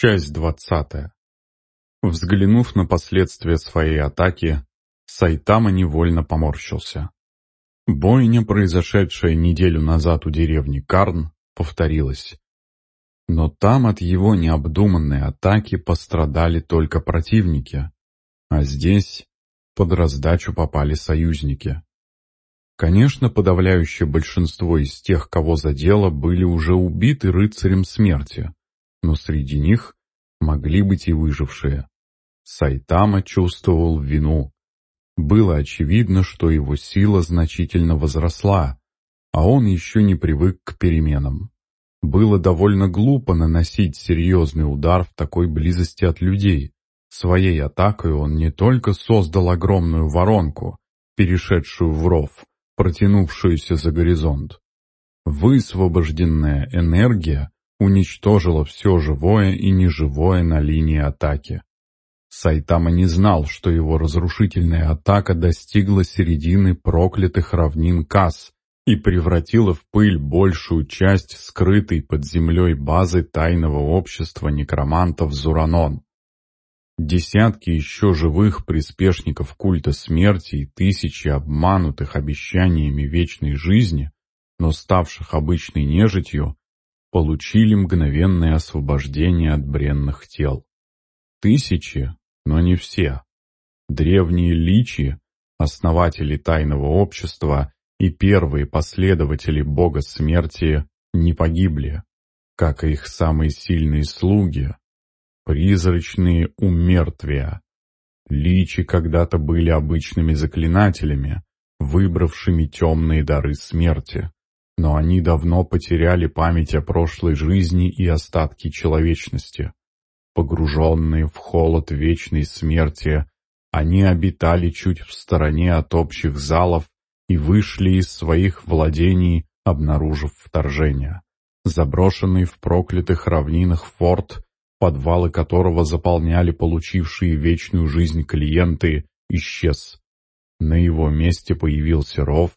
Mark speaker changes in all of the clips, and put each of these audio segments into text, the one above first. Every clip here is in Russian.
Speaker 1: Часть двадцатая. Взглянув на последствия своей атаки, Сайтама невольно поморщился. Бойня, произошедшая неделю назад у деревни Карн, повторилась. Но там от его необдуманной атаки пострадали только противники, а здесь под раздачу попали союзники. Конечно, подавляющее большинство из тех, кого задело, были уже убиты рыцарем смерти, но среди них могли быть и выжившие. Сайтама чувствовал вину. Было очевидно, что его сила значительно возросла, а он еще не привык к переменам. Было довольно глупо наносить серьезный удар в такой близости от людей. Своей атакой он не только создал огромную воронку, перешедшую в ров, протянувшуюся за горизонт. Высвобожденная энергия уничтожила все живое и неживое на линии атаки. Сайтама не знал, что его разрушительная атака достигла середины проклятых равнин Кас и превратила в пыль большую часть скрытой под землей базы тайного общества некромантов Зуранон. Десятки еще живых приспешников культа смерти и тысячи обманутых обещаниями вечной жизни, но ставших обычной нежитью, получили мгновенное освобождение от бренных тел. Тысячи, но не все. Древние личи, основатели тайного общества и первые последователи бога смерти не погибли, как и их самые сильные слуги, призрачные умертвия. Личи когда-то были обычными заклинателями, выбравшими темные дары смерти но они давно потеряли память о прошлой жизни и остатки человечности. Погруженные в холод вечной смерти, они обитали чуть в стороне от общих залов и вышли из своих владений, обнаружив вторжение. Заброшенный в проклятых равнинах форт, подвалы которого заполняли получившие вечную жизнь клиенты, исчез. На его месте появился ров,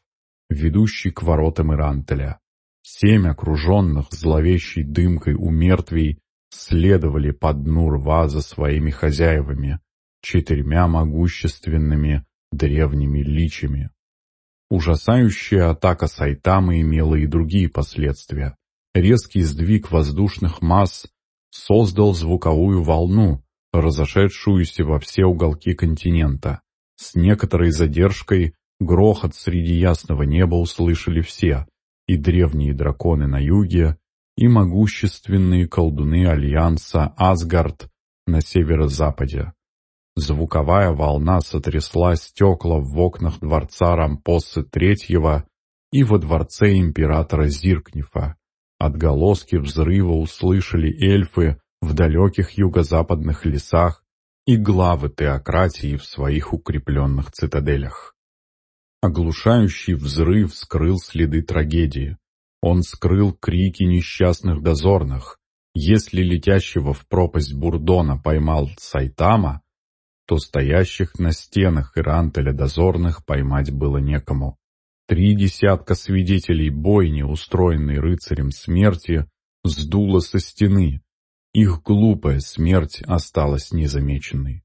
Speaker 1: ведущий к воротам Ирантеля. Семь окруженных зловещей дымкой у мертвей следовали по дну рва за своими хозяевами, четырьмя могущественными древними личами. Ужасающая атака Сайтамы имела и другие последствия. Резкий сдвиг воздушных масс создал звуковую волну, разошедшуюся во все уголки континента. С некоторой задержкой Грохот среди ясного неба услышали все, и древние драконы на юге, и могущественные колдуны Альянса Асгард на северо-западе. Звуковая волна сотрясла стекла в окнах дворца Рампосы Третьего и во дворце императора Зиркнифа. Отголоски взрыва услышали эльфы в далеких юго-западных лесах и главы теократии в своих укрепленных цитаделях. Оглушающий взрыв скрыл следы трагедии. Он скрыл крики несчастных дозорных. Если летящего в пропасть Бурдона поймал Сайтама, то стоящих на стенах Ирантеля дозорных поймать было некому. Три десятка свидетелей бойни, устроенной рыцарем смерти, сдуло со стены. Их глупая смерть осталась незамеченной.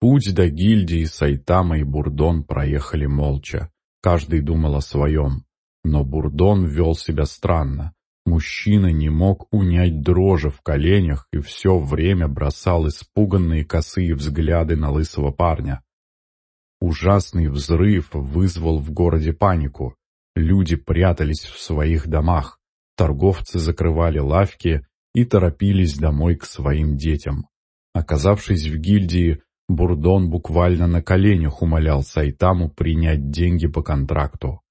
Speaker 1: Путь до гильдии Сайтама и Бурдон проехали молча. Каждый думал о своем. Но Бурдон вел себя странно. Мужчина не мог унять дрожи в коленях и все время бросал испуганные косые взгляды на лысого парня. Ужасный взрыв вызвал в городе панику. Люди прятались в своих домах, торговцы закрывали лавки и торопились домой к своим детям. Оказавшись в гильдии, Бурдон буквально на коленях умолял Сайтаму принять деньги по контракту.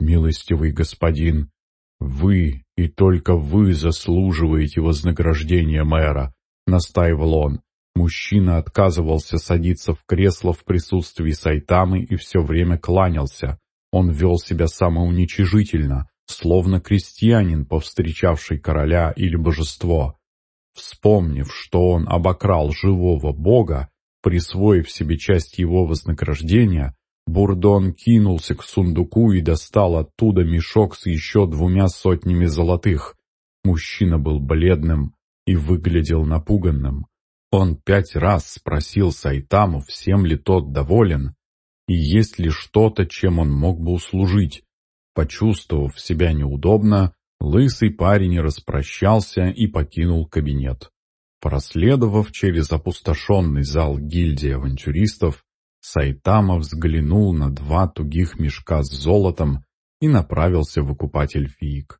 Speaker 1: «Милостивый господин, вы и только вы заслуживаете вознаграждения мэра», — настаивал он. Мужчина отказывался садиться в кресло в присутствии Сайтамы и все время кланялся. Он вел себя самоуничижительно, словно крестьянин, повстречавший короля или божество. Вспомнив, что он обокрал живого бога, Присвоив себе часть его вознаграждения, Бурдон кинулся к сундуку и достал оттуда мешок с еще двумя сотнями золотых. Мужчина был бледным и выглядел напуганным. Он пять раз спросил Сайтаму, всем ли тот доволен, и есть ли что-то, чем он мог бы услужить. Почувствовав себя неудобно, лысый парень распрощался и покинул кабинет. Проследовав через опустошенный зал гильдии авантюристов, Сайтама взглянул на два тугих мешка с золотом и направился выкупать эльфиек.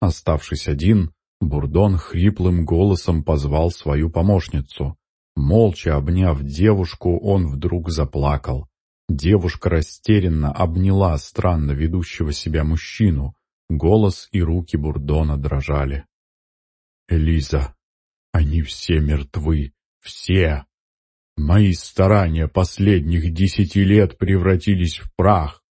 Speaker 1: Оставшись один, Бурдон хриплым голосом позвал свою помощницу. Молча обняв девушку, он вдруг заплакал. Девушка растерянно обняла странно ведущего себя мужчину. Голос и руки Бурдона дрожали. «Элиза, они все мертвы, все!» Мои старания последних десяти лет превратились в прах.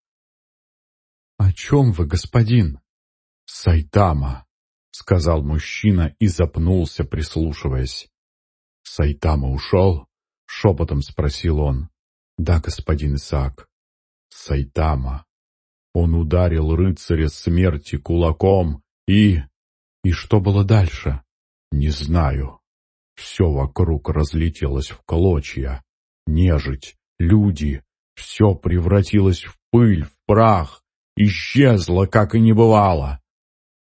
Speaker 1: — О чем вы, господин? — Сайтама, — сказал мужчина и запнулся, прислушиваясь. — Сайтама ушел? — шепотом спросил он. — Да, господин Исаак. — Сайтама. Он ударил рыцаря смерти кулаком и... И что было дальше? Не знаю. Все вокруг разлетелось в клочья. Нежить, люди, все превратилось в пыль, в прах, исчезло, как и не бывало.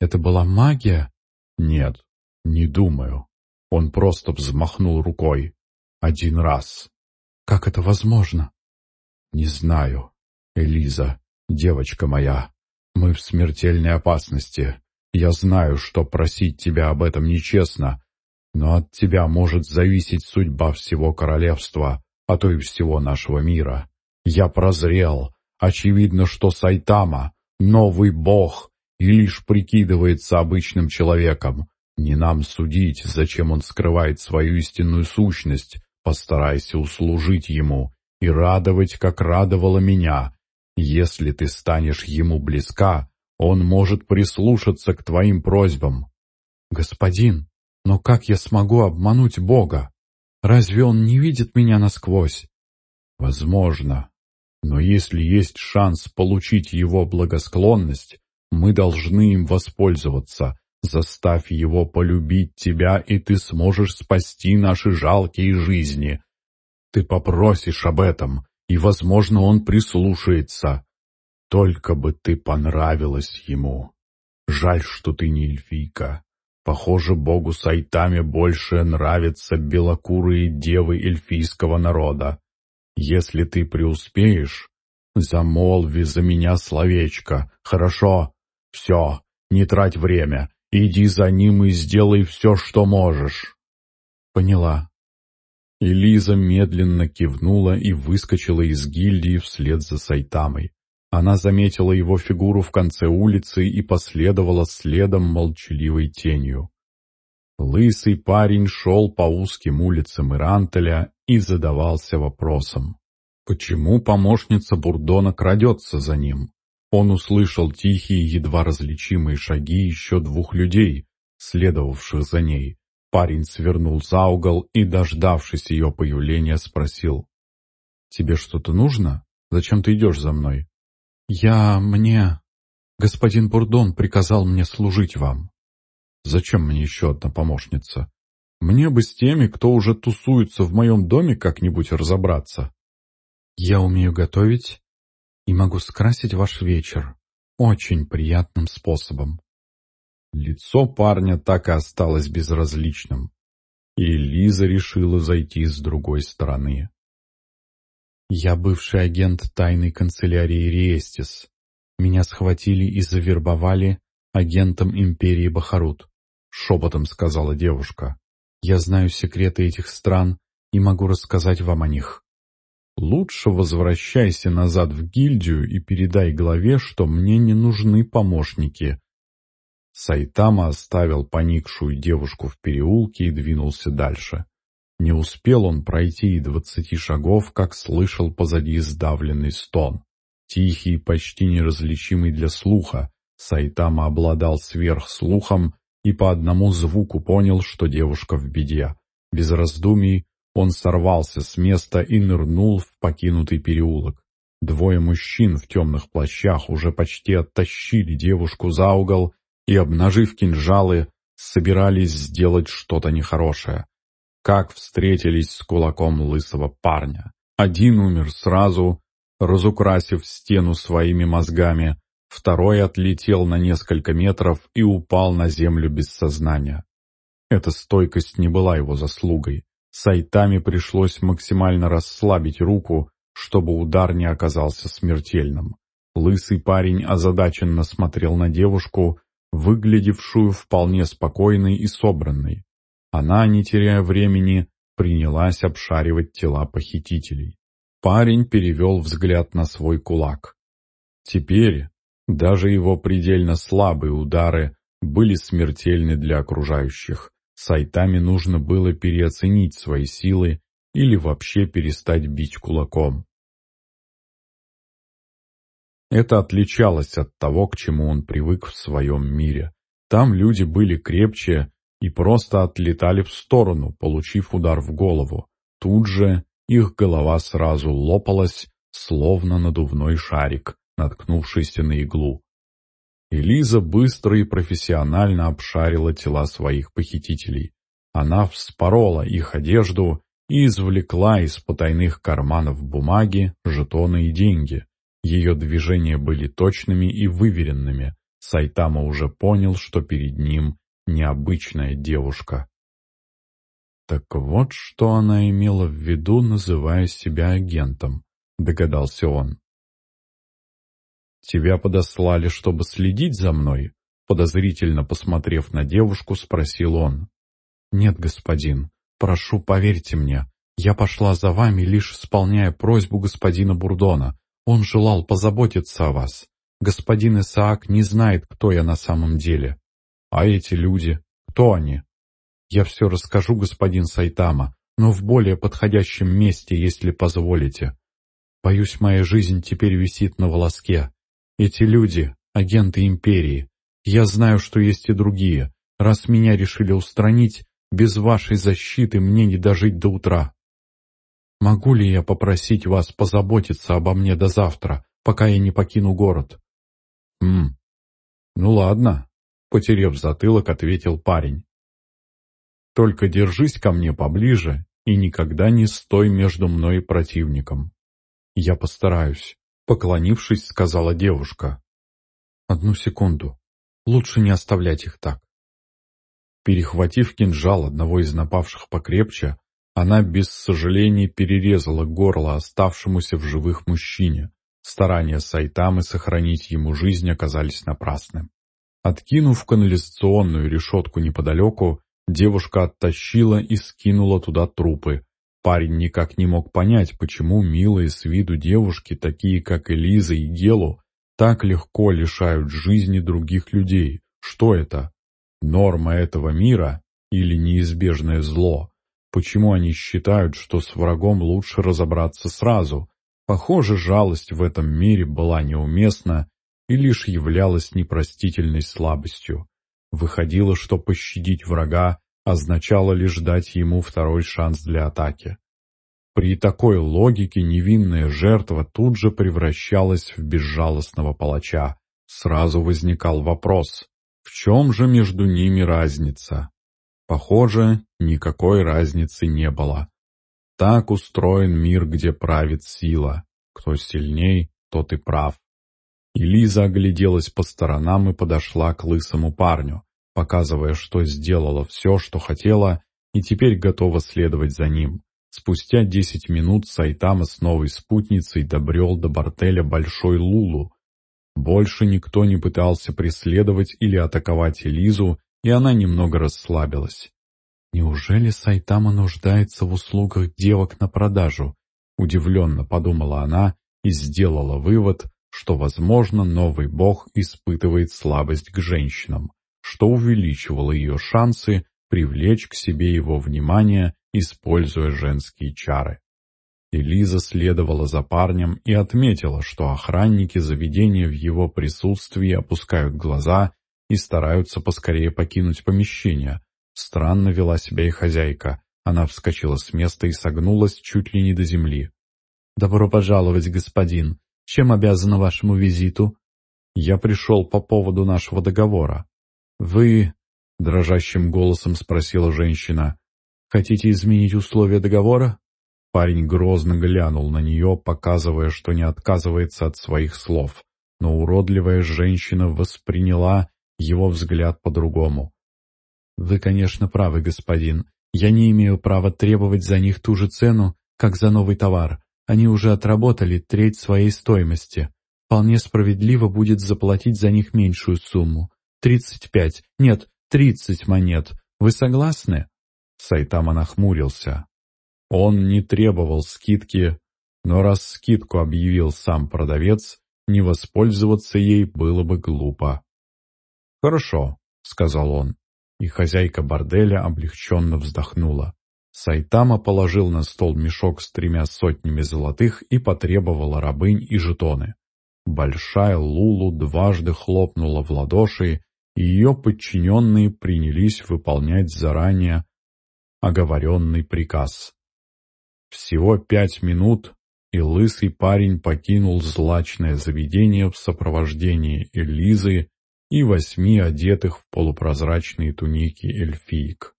Speaker 1: Это была магия? Нет, не думаю. Он просто взмахнул рукой. Один раз. Как это возможно? Не знаю. Элиза, девочка моя, мы в смертельной опасности. Я знаю, что просить тебя об этом нечестно, но от тебя может зависеть судьба всего королевства, а то и всего нашего мира. Я прозрел. Очевидно, что Сайтама — новый бог и лишь прикидывается обычным человеком. Не нам судить, зачем он скрывает свою истинную сущность. Постарайся услужить ему и радовать, как радовала меня. Если ты станешь ему близка, он может прислушаться к твоим просьбам. «Господин», но как я смогу обмануть Бога? Разве Он не видит меня насквозь? Возможно. Но если есть шанс получить Его благосклонность, мы должны им воспользоваться. Заставь Его полюбить тебя, и ты сможешь спасти наши жалкие жизни. Ты попросишь об этом, и, возможно, Он прислушается. Только бы ты понравилась Ему. Жаль, что ты не эльфийка. Похоже, богу Сайтаме больше нравятся белокурые девы эльфийского народа. Если ты преуспеешь, замолви за меня словечко, хорошо? Все, не трать время, иди за ним и сделай все, что можешь. Поняла. Элиза медленно кивнула и выскочила из гильдии вслед за Сайтамой. Она заметила его фигуру в конце улицы и последовала следом молчаливой тенью. Лысый парень шел по узким улицам Ирантеля и задавался вопросом. Почему помощница Бурдона крадется за ним? Он услышал тихие, едва различимые шаги еще двух людей, следовавших за ней. Парень свернул за угол и, дождавшись ее появления, спросил. «Тебе что-то нужно? Зачем ты идешь за мной?» «Я... мне... Господин Бурдон приказал мне служить вам». «Зачем мне еще одна помощница? Мне бы с теми, кто уже тусуется в моем доме, как-нибудь разобраться». «Я умею готовить и могу скрасить ваш вечер очень приятным способом». Лицо парня так и осталось безразличным, и Лиза решила зайти с другой стороны. Я бывший агент тайной канцелярии Риестис. Меня схватили и завербовали агентом империи Бахарут, шепотом сказала девушка. Я знаю секреты этих стран и могу рассказать вам о них. Лучше возвращайся назад в гильдию и передай главе, что мне не нужны помощники. Сайтама оставил поникшую девушку в переулке и двинулся дальше. Не успел он пройти и двадцати шагов, как слышал позади сдавленный стон. Тихий, почти неразличимый для слуха, Сайтама обладал сверхслухом и по одному звуку понял, что девушка в беде. Без раздумий он сорвался с места и нырнул в покинутый переулок. Двое мужчин в темных плащах уже почти оттащили девушку за угол и, обнажив кинжалы, собирались сделать что-то нехорошее. Как встретились с кулаком лысого парня. Один умер сразу, разукрасив стену своими мозгами, второй отлетел на несколько метров и упал на землю без сознания. Эта стойкость не была его заслугой. Сайтами пришлось максимально расслабить руку, чтобы удар не оказался смертельным. Лысый парень озадаченно смотрел на девушку, выглядевшую вполне спокойной и собранной. Она, не теряя времени, принялась обшаривать тела похитителей. Парень перевел взгляд на свой кулак. Теперь даже его предельно слабые удары были смертельны для окружающих. Сайтами нужно было переоценить свои силы или вообще перестать бить кулаком. Это отличалось от того, к чему он привык в своем мире. Там люди были крепче и просто отлетали в сторону, получив удар в голову. Тут же их голова сразу лопалась, словно надувной шарик, наткнувшийся на иглу. Элиза быстро и профессионально обшарила тела своих похитителей. Она вспорола их одежду и извлекла из потайных карманов бумаги, жетоны и деньги. Ее движения были точными и выверенными. Сайтама уже понял, что перед ним необычная девушка. Так вот, что она имела в виду, называя себя агентом, догадался он. «Тебя подослали, чтобы следить за мной?» Подозрительно посмотрев на девушку, спросил он. «Нет, господин, прошу, поверьте мне, я пошла за вами, лишь исполняя просьбу господина Бурдона. Он желал позаботиться о вас. Господин Исаак не знает, кто я на самом деле. А эти люди, кто они?» «Я все расскажу, господин Сайтама, но в более подходящем месте, если позволите. Боюсь, моя жизнь теперь висит на волоске. Эти люди — агенты Империи. Я знаю, что есть и другие. Раз меня решили устранить, без вашей защиты мне не дожить до утра. Могу ли я попросить вас позаботиться обо мне до завтра, пока я не покину город? Хм, ну ладно, потерев затылок, ответил парень. Только держись ко мне поближе и никогда не стой между мной и противником. Я постараюсь. Поклонившись, сказала девушка. «Одну секунду. Лучше не оставлять их так». Перехватив кинжал одного из напавших покрепче, она без сожалений перерезала горло оставшемуся в живых мужчине. Старания Сайтамы сохранить ему жизнь оказались напрасны. Откинув канализационную решетку неподалеку, девушка оттащила и скинула туда трупы, Парень никак не мог понять, почему милые с виду девушки, такие как Элиза и Гелу, так легко лишают жизни других людей. Что это? Норма этого мира или неизбежное зло? Почему они считают, что с врагом лучше разобраться сразу? Похоже, жалость в этом мире была неуместна и лишь являлась непростительной слабостью. Выходило, что пощадить врага означало лишь дать ему второй шанс для атаки. При такой логике невинная жертва тут же превращалась в безжалостного палача. Сразу возникал вопрос, в чем же между ними разница? Похоже, никакой разницы не было. Так устроен мир, где правит сила. Кто сильней, тот и прав. И Лиза огляделась по сторонам и подошла к лысому парню показывая, что сделала все, что хотела, и теперь готова следовать за ним. Спустя десять минут Сайтама с новой спутницей добрел до бортеля Большой Лулу. Больше никто не пытался преследовать или атаковать Элизу, и она немного расслабилась. «Неужели Сайтама нуждается в услугах девок на продажу?» Удивленно подумала она и сделала вывод, что, возможно, новый бог испытывает слабость к женщинам что увеличивало ее шансы привлечь к себе его внимание, используя женские чары. Элиза следовала за парнем и отметила, что охранники заведения в его присутствии опускают глаза и стараются поскорее покинуть помещение. Странно вела себя и хозяйка. Она вскочила с места и согнулась чуть ли не до земли. «Добро пожаловать, господин. Чем обязана вашему визиту?» «Я пришел по поводу нашего договора. «Вы... — дрожащим голосом спросила женщина. «Хотите изменить условия договора?» Парень грозно глянул на нее, показывая, что не отказывается от своих слов. Но уродливая женщина восприняла его взгляд по-другому. «Вы, конечно, правы, господин. Я не имею права требовать за них ту же цену, как за новый товар. Они уже отработали треть своей стоимости. Вполне справедливо будет заплатить за них меньшую сумму. Тридцать пять, нет, тридцать монет. Вы согласны?» Сайтама нахмурился. Он не требовал скидки, но раз скидку объявил сам продавец, не воспользоваться ей было бы глупо. «Хорошо», — сказал он, и хозяйка борделя облегченно вздохнула. Сайтама положил на стол мешок с тремя сотнями золотых и потребовал рабынь и жетоны. Большая Лулу дважды хлопнула в ладоши, и ее подчиненные принялись выполнять заранее оговоренный приказ. Всего пять минут, и лысый парень покинул злачное заведение в сопровождении Элизы и восьми одетых в полупрозрачные туники эльфиек.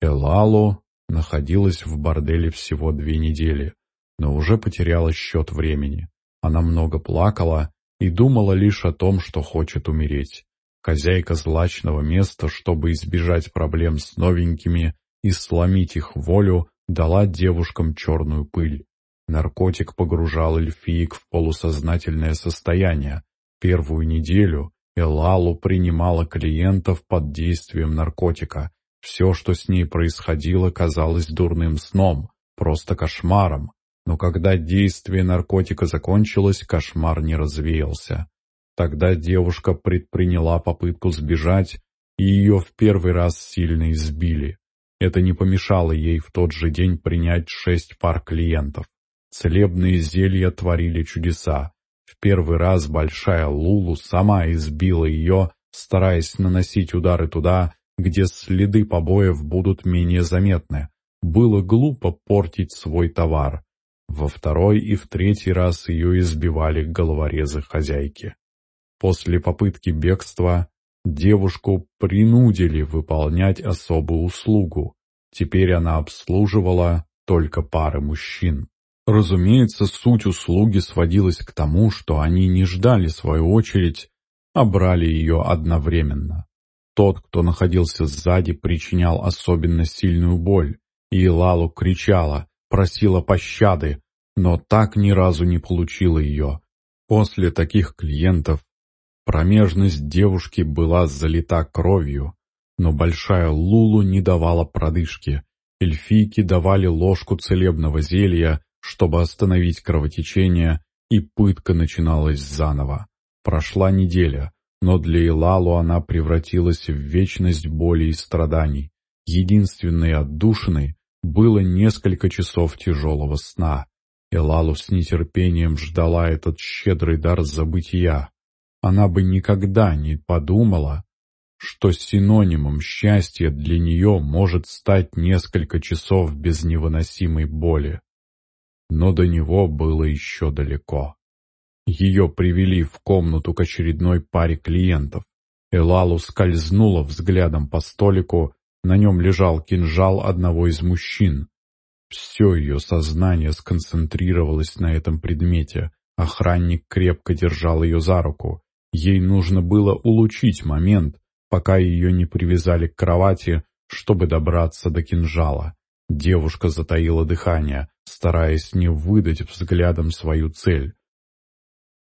Speaker 1: Элалу находилась в борделе всего две недели, но уже потеряла счет времени. Она много плакала и думала лишь о том, что хочет умереть. Хозяйка злачного места, чтобы избежать проблем с новенькими и сломить их волю, дала девушкам черную пыль. Наркотик погружал эльфиек в полусознательное состояние. Первую неделю Элалу принимала клиентов под действием наркотика. Все, что с ней происходило, казалось дурным сном, просто кошмаром. Но когда действие наркотика закончилось, кошмар не развеялся. Тогда девушка предприняла попытку сбежать, и ее в первый раз сильно избили. Это не помешало ей в тот же день принять шесть пар клиентов. Целебные зелья творили чудеса. В первый раз большая Лулу сама избила ее, стараясь наносить удары туда, где следы побоев будут менее заметны. Было глупо портить свой товар. Во второй и в третий раз ее избивали головорезы хозяйки. После попытки бегства девушку принудили выполнять особую услугу. Теперь она обслуживала только пары мужчин. Разумеется, суть услуги сводилась к тому, что они не ждали свою очередь, а брали ее одновременно. Тот, кто находился сзади, причинял особенно сильную боль, и Лалу кричала, просила пощады, но так ни разу не получила ее. После таких клиентов Промежность девушки была залита кровью, но большая Лулу не давала продышки. Эльфийки давали ложку целебного зелья, чтобы остановить кровотечение, и пытка начиналась заново. Прошла неделя, но для Илалу она превратилась в вечность боли и страданий. Единственной отдушиной было несколько часов тяжелого сна. Элалу с нетерпением ждала этот щедрый дар забытия она бы никогда не подумала, что синонимом счастья для нее может стать несколько часов без невыносимой боли. Но до него было еще далеко. Ее привели в комнату к очередной паре клиентов. Элалу скользнула взглядом по столику, на нем лежал кинжал одного из мужчин. Все ее сознание сконцентрировалось на этом предмете. Охранник крепко держал ее за руку. Ей нужно было улучшить момент, пока ее не привязали к кровати, чтобы добраться до кинжала. Девушка затаила дыхание, стараясь не выдать взглядом свою цель.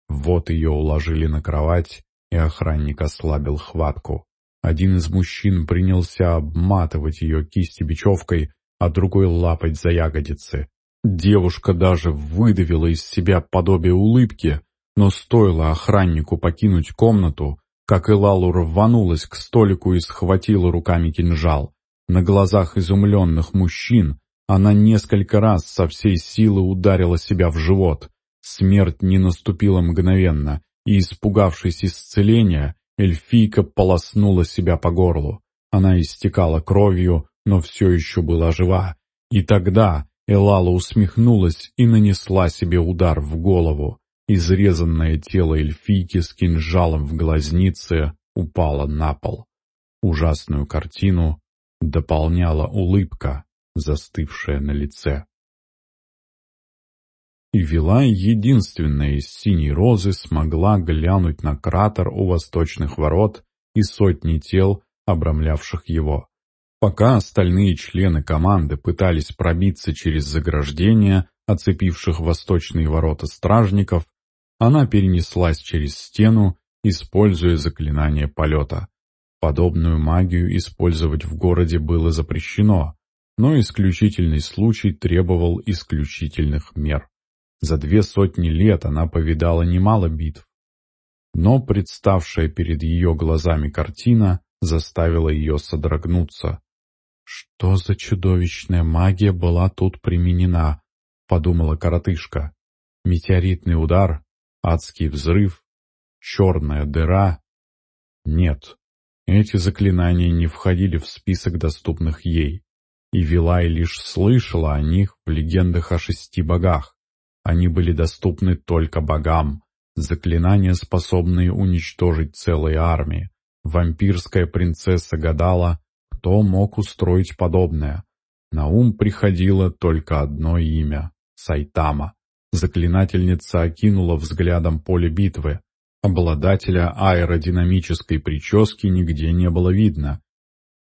Speaker 1: Вот ее уложили на кровать, и охранник ослабил хватку. Один из мужчин принялся обматывать ее кисти бечевкой, а другой лапать за ягодицы. Девушка даже выдавила из себя подобие улыбки, но стоило охраннику покинуть комнату, как Элалу рванулась к столику и схватила руками кинжал. На глазах изумленных мужчин она несколько раз со всей силы ударила себя в живот. Смерть не наступила мгновенно, и, испугавшись исцеления, эльфийка полоснула себя по горлу. Она истекала кровью, но все еще была жива. И тогда Элала усмехнулась и нанесла себе удар в голову. Изрезанное тело эльфийки с кинжалом в глазнице упало на пол. Ужасную картину дополняла улыбка, застывшая на лице. И Вилай, единственная из синей розы, смогла глянуть на кратер у восточных ворот и сотни тел, обрамлявших его. Пока остальные члены команды пытались пробиться через заграждение, оцепивших восточные ворота стражников, она перенеслась через стену, используя заклинание полета. Подобную магию использовать в городе было запрещено, но исключительный случай требовал исключительных мер. За две сотни лет она повидала немало битв. Но представшая перед ее глазами картина заставила ее содрогнуться. «Что за чудовищная магия была тут применена?» — подумала коротышка. «Метеоритный удар, адский взрыв, черная дыра?» Нет, эти заклинания не входили в список доступных ей, и Вилай лишь слышала о них в легендах о шести богах. Они были доступны только богам, заклинания, способные уничтожить целые армии. Вампирская принцесса гадала, кто мог устроить подобное. На ум приходило только одно имя — Сайтама. Заклинательница окинула взглядом поле битвы. Обладателя аэродинамической прически нигде не было видно.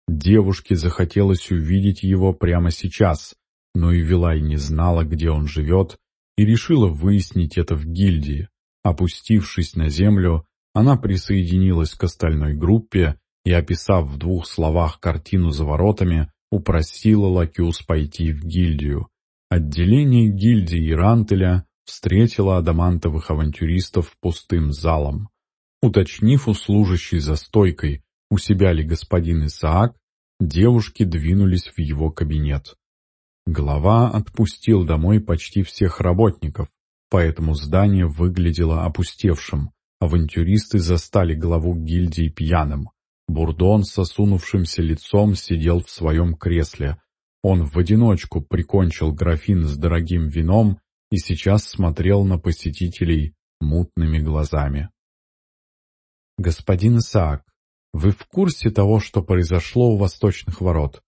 Speaker 1: Девушке захотелось увидеть его прямо сейчас, но и Вилай не знала, где он живет, и решила выяснить это в гильдии. Опустившись на землю, она присоединилась к остальной группе и, описав в двух словах картину за воротами, упросила Лакюс пойти в гильдию. Отделение гильдии Ирантеля встретило адамантовых авантюристов пустым залом. Уточнив у служащей за стойкой, у себя ли господин Исаак, девушки двинулись в его кабинет. Глава отпустил домой почти всех работников, поэтому здание выглядело опустевшим. Авантюристы застали главу гильдии пьяным. Бурдон с осунувшимся лицом сидел в своем кресле. Он в одиночку прикончил графин с дорогим вином и сейчас смотрел на посетителей мутными глазами. «Господин Исаак, вы в курсе того, что произошло у восточных ворот?»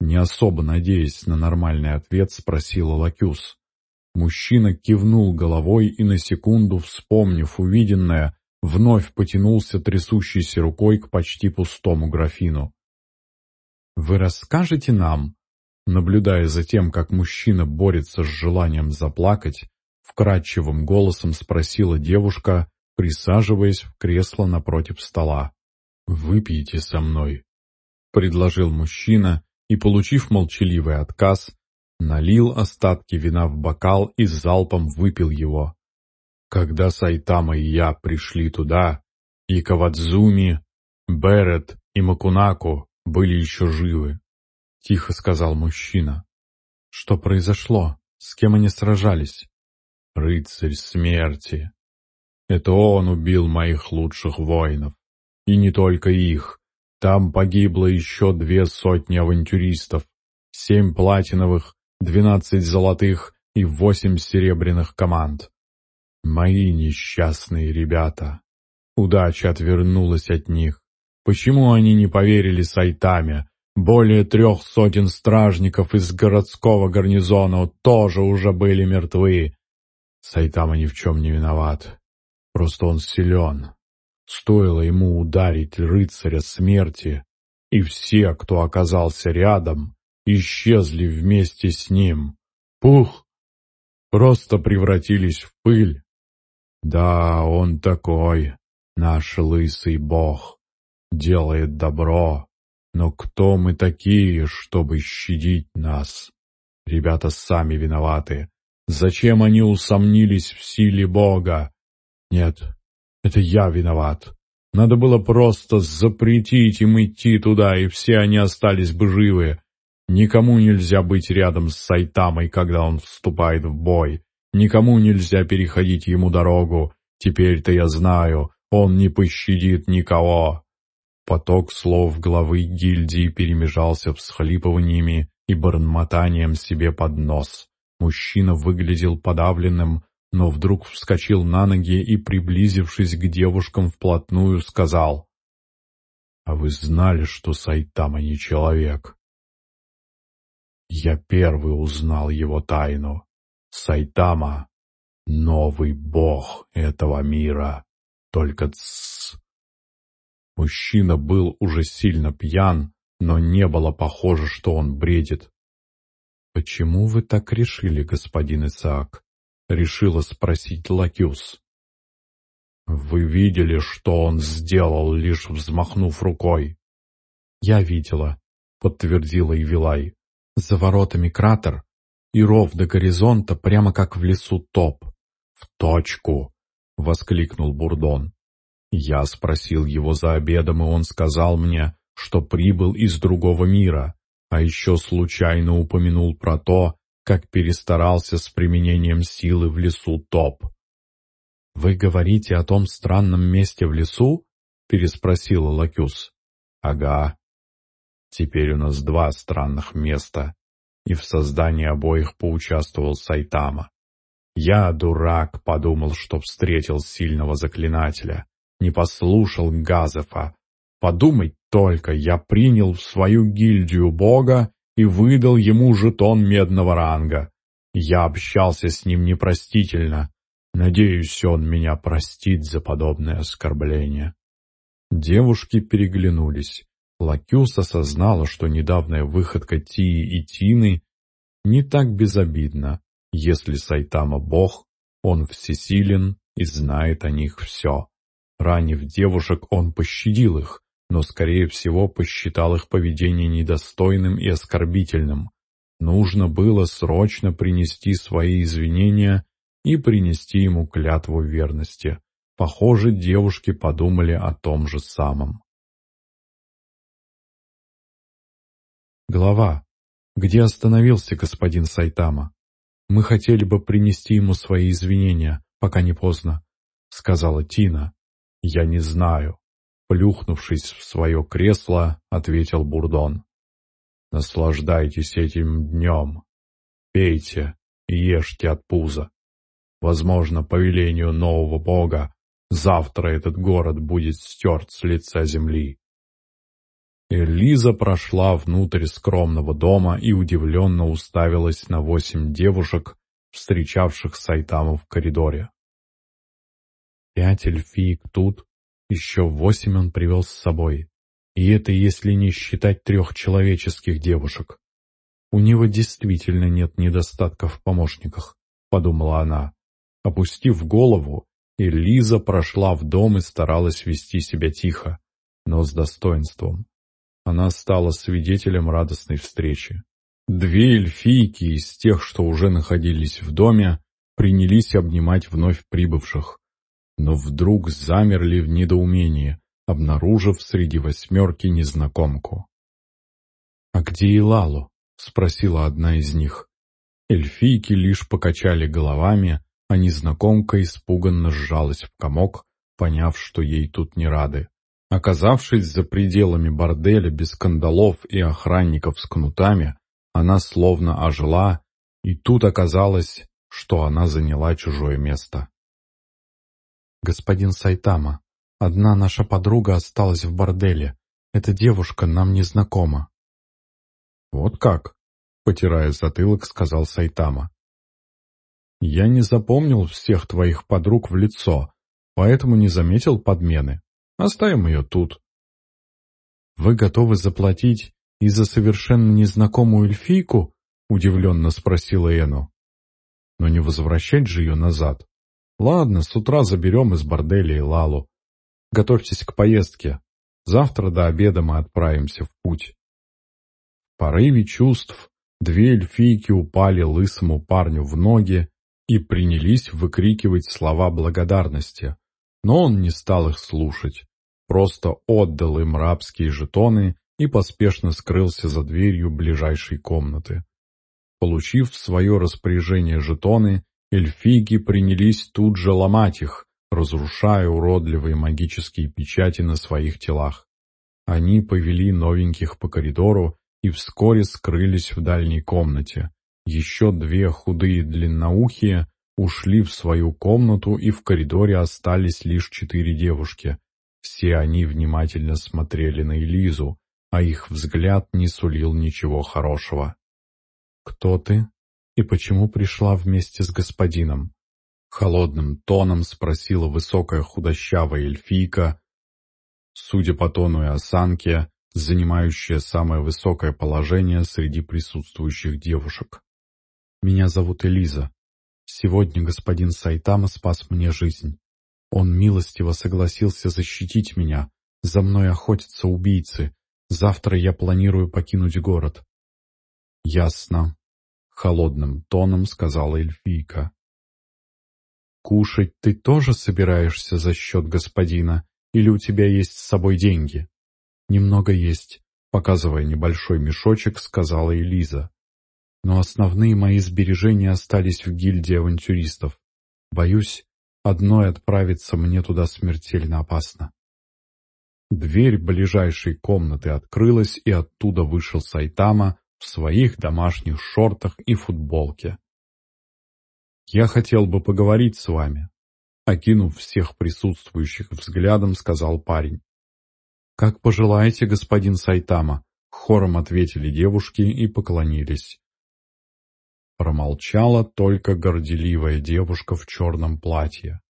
Speaker 1: Не особо надеясь на нормальный ответ, спросила Лакюс. Мужчина кивнул головой и на секунду, вспомнив увиденное, вновь потянулся трясущейся рукой к почти пустому графину. «Вы расскажете нам?» Наблюдая за тем, как мужчина борется с желанием заплакать, вкрадчивым голосом спросила девушка, присаживаясь в кресло напротив стола. «Выпейте со мной», — предложил мужчина, и, получив молчаливый отказ, налил остатки вина в бокал и залпом выпил его. Когда Сайтама и я пришли туда, и Кавадзуми, Берет и Макунаку были еще живы, — тихо сказал мужчина. Что произошло? С кем они сражались? Рыцарь смерти. Это он убил моих лучших воинов. И не только их. Там погибло еще две сотни авантюристов, семь платиновых, двенадцать золотых и восемь серебряных команд. Мои несчастные ребята. Удача отвернулась от них. Почему они не поверили Сайтаме? Более трех сотен стражников из городского гарнизона тоже уже были мертвы. Сайтама ни в чем не виноват. Просто он силен. Стоило ему ударить рыцаря смерти, и все, кто оказался рядом, исчезли вместе с ним. Пух! Просто превратились в пыль. Да, он такой, наш лысый бог, делает добро. Но кто мы такие, чтобы щадить нас? Ребята сами виноваты. Зачем они усомнились в силе Бога? Нет, это я виноват. Надо было просто запретить им идти туда, и все они остались бы живы. Никому нельзя быть рядом с Сайтамой, когда он вступает в бой. Никому нельзя переходить ему дорогу. Теперь-то я знаю, он не пощадит никого. Поток слов главы гильдии перемежался всхлипываниями и бормотанием себе под нос. Мужчина выглядел подавленным, но вдруг вскочил на ноги и, приблизившись к девушкам вплотную, сказал А вы знали, что Сайтама не человек? Я первый узнал его тайну. Сайтама — новый бог этого мира. Только тссс. Мужчина был уже сильно пьян, но не было похоже, что он бредит. «Почему вы так решили, господин Исаак?» — решила спросить Лакюс. «Вы видели, что он сделал, лишь взмахнув рукой?» «Я видела», — подтвердила Ивилай. «За воротами кратер и ров до горизонта, прямо как в лесу топ». «В точку!» — воскликнул Бурдон. Я спросил его за обедом, и он сказал мне, что прибыл из другого мира, а еще случайно упомянул про то, как перестарался с применением силы в лесу топ. «Вы говорите о том странном месте в лесу?» — переспросила Лакюс. «Ага. Теперь у нас два странных места, и в создании обоих поучаствовал Сайтама. Я, дурак, подумал, что встретил сильного заклинателя, не послушал Газефа. Подумать только, я принял в свою гильдию бога и выдал ему жетон медного ранга. Я общался с ним непростительно, Надеюсь, он меня простит за подобное оскорбление. Девушки переглянулись. Лакюс осознала, что недавняя выходка Тии и Тины не так безобидна. Если Сайтама бог, он всесилен и знает о них все. Ранив девушек, он пощадил их, но, скорее всего, посчитал их поведение недостойным и оскорбительным. Нужно было срочно принести свои извинения и принести ему клятву верности. Похоже, девушки подумали о том же самом. Глава. Где остановился господин Сайтама? Мы хотели бы принести ему свои извинения, пока не поздно, сказала Тина. Я не знаю. Плюхнувшись в свое кресло, ответил Бурдон. Наслаждайтесь этим днем. Пейте и ешьте от пуза. Возможно, по велению нового бога, завтра этот город будет стерт с лица земли. Элиза прошла внутрь скромного дома и удивленно уставилась на восемь девушек, встречавших Сайтаму в коридоре. Пять эльфиек тут, еще восемь он привел с собой. И это если не считать трех человеческих девушек. У него действительно нет недостатков в помощниках, подумала она. Опустив голову, Элиза прошла в дом и старалась вести себя тихо, но с достоинством. Она стала свидетелем радостной встречи. Две эльфийки из тех, что уже находились в доме, принялись обнимать вновь прибывших, но вдруг замерли в недоумении, обнаружив среди восьмерки незнакомку. «А где Илалу?» — спросила одна из них. Эльфийки лишь покачали головами, а незнакомка испуганно сжалась в комок, поняв, что ей тут не рады. Оказавшись за пределами борделя без кандалов и охранников с кнутами, она словно ожила, и тут оказалось, что она заняла чужое место. «Господин Сайтама, одна наша подруга осталась в борделе. Эта девушка нам не знакома». «Вот как?» — потирая затылок, сказал Сайтама. Я не запомнил всех твоих подруг в лицо, поэтому не заметил подмены. Оставим ее тут. Вы готовы заплатить и за совершенно незнакомую эльфийку? Удивленно спросила Эну. Но не возвращать же ее назад. Ладно, с утра заберем из борделя и Лалу. Готовьтесь к поездке. Завтра до обеда мы отправимся в путь. В порыве чувств две эльфийки упали лысому парню в ноги и принялись выкрикивать слова благодарности. Но он не стал их слушать, просто отдал им рабские жетоны и поспешно скрылся за дверью ближайшей комнаты. Получив в свое распоряжение жетоны, эльфийки принялись тут же ломать их, разрушая уродливые магические печати на своих телах. Они повели новеньких по коридору и вскоре скрылись в дальней комнате, еще две худые длинноухие ушли в свою комнату, и в коридоре остались лишь четыре девушки. Все они внимательно смотрели на Элизу, а их взгляд не сулил ничего хорошего. «Кто ты и почему пришла вместе с господином?» Холодным тоном спросила высокая худощавая эльфийка, судя по тону и осанке, занимающая самое высокое положение среди присутствующих девушек. «Меня зовут Элиза. Сегодня господин Сайтама спас мне жизнь. Он милостиво согласился защитить меня. За мной охотятся убийцы. Завтра я планирую покинуть город». «Ясно», — холодным тоном сказала эльфийка. «Кушать ты тоже собираешься за счет господина, или у тебя есть с собой деньги?» «Немного есть», — показывая небольшой мешочек, сказала Элиза. «Но основные мои сбережения остались в гильдии авантюристов. Боюсь, одной отправиться мне туда смертельно опасно». Дверь ближайшей комнаты открылась, и оттуда вышел Сайтама в своих домашних шортах и футболке. «Я хотел бы поговорить с вами», — окинув всех присутствующих взглядом, сказал парень. «Как пожелаете, господин Сайтама», — хором ответили девушки и поклонились. Промолчала только горделивая девушка в черном платье.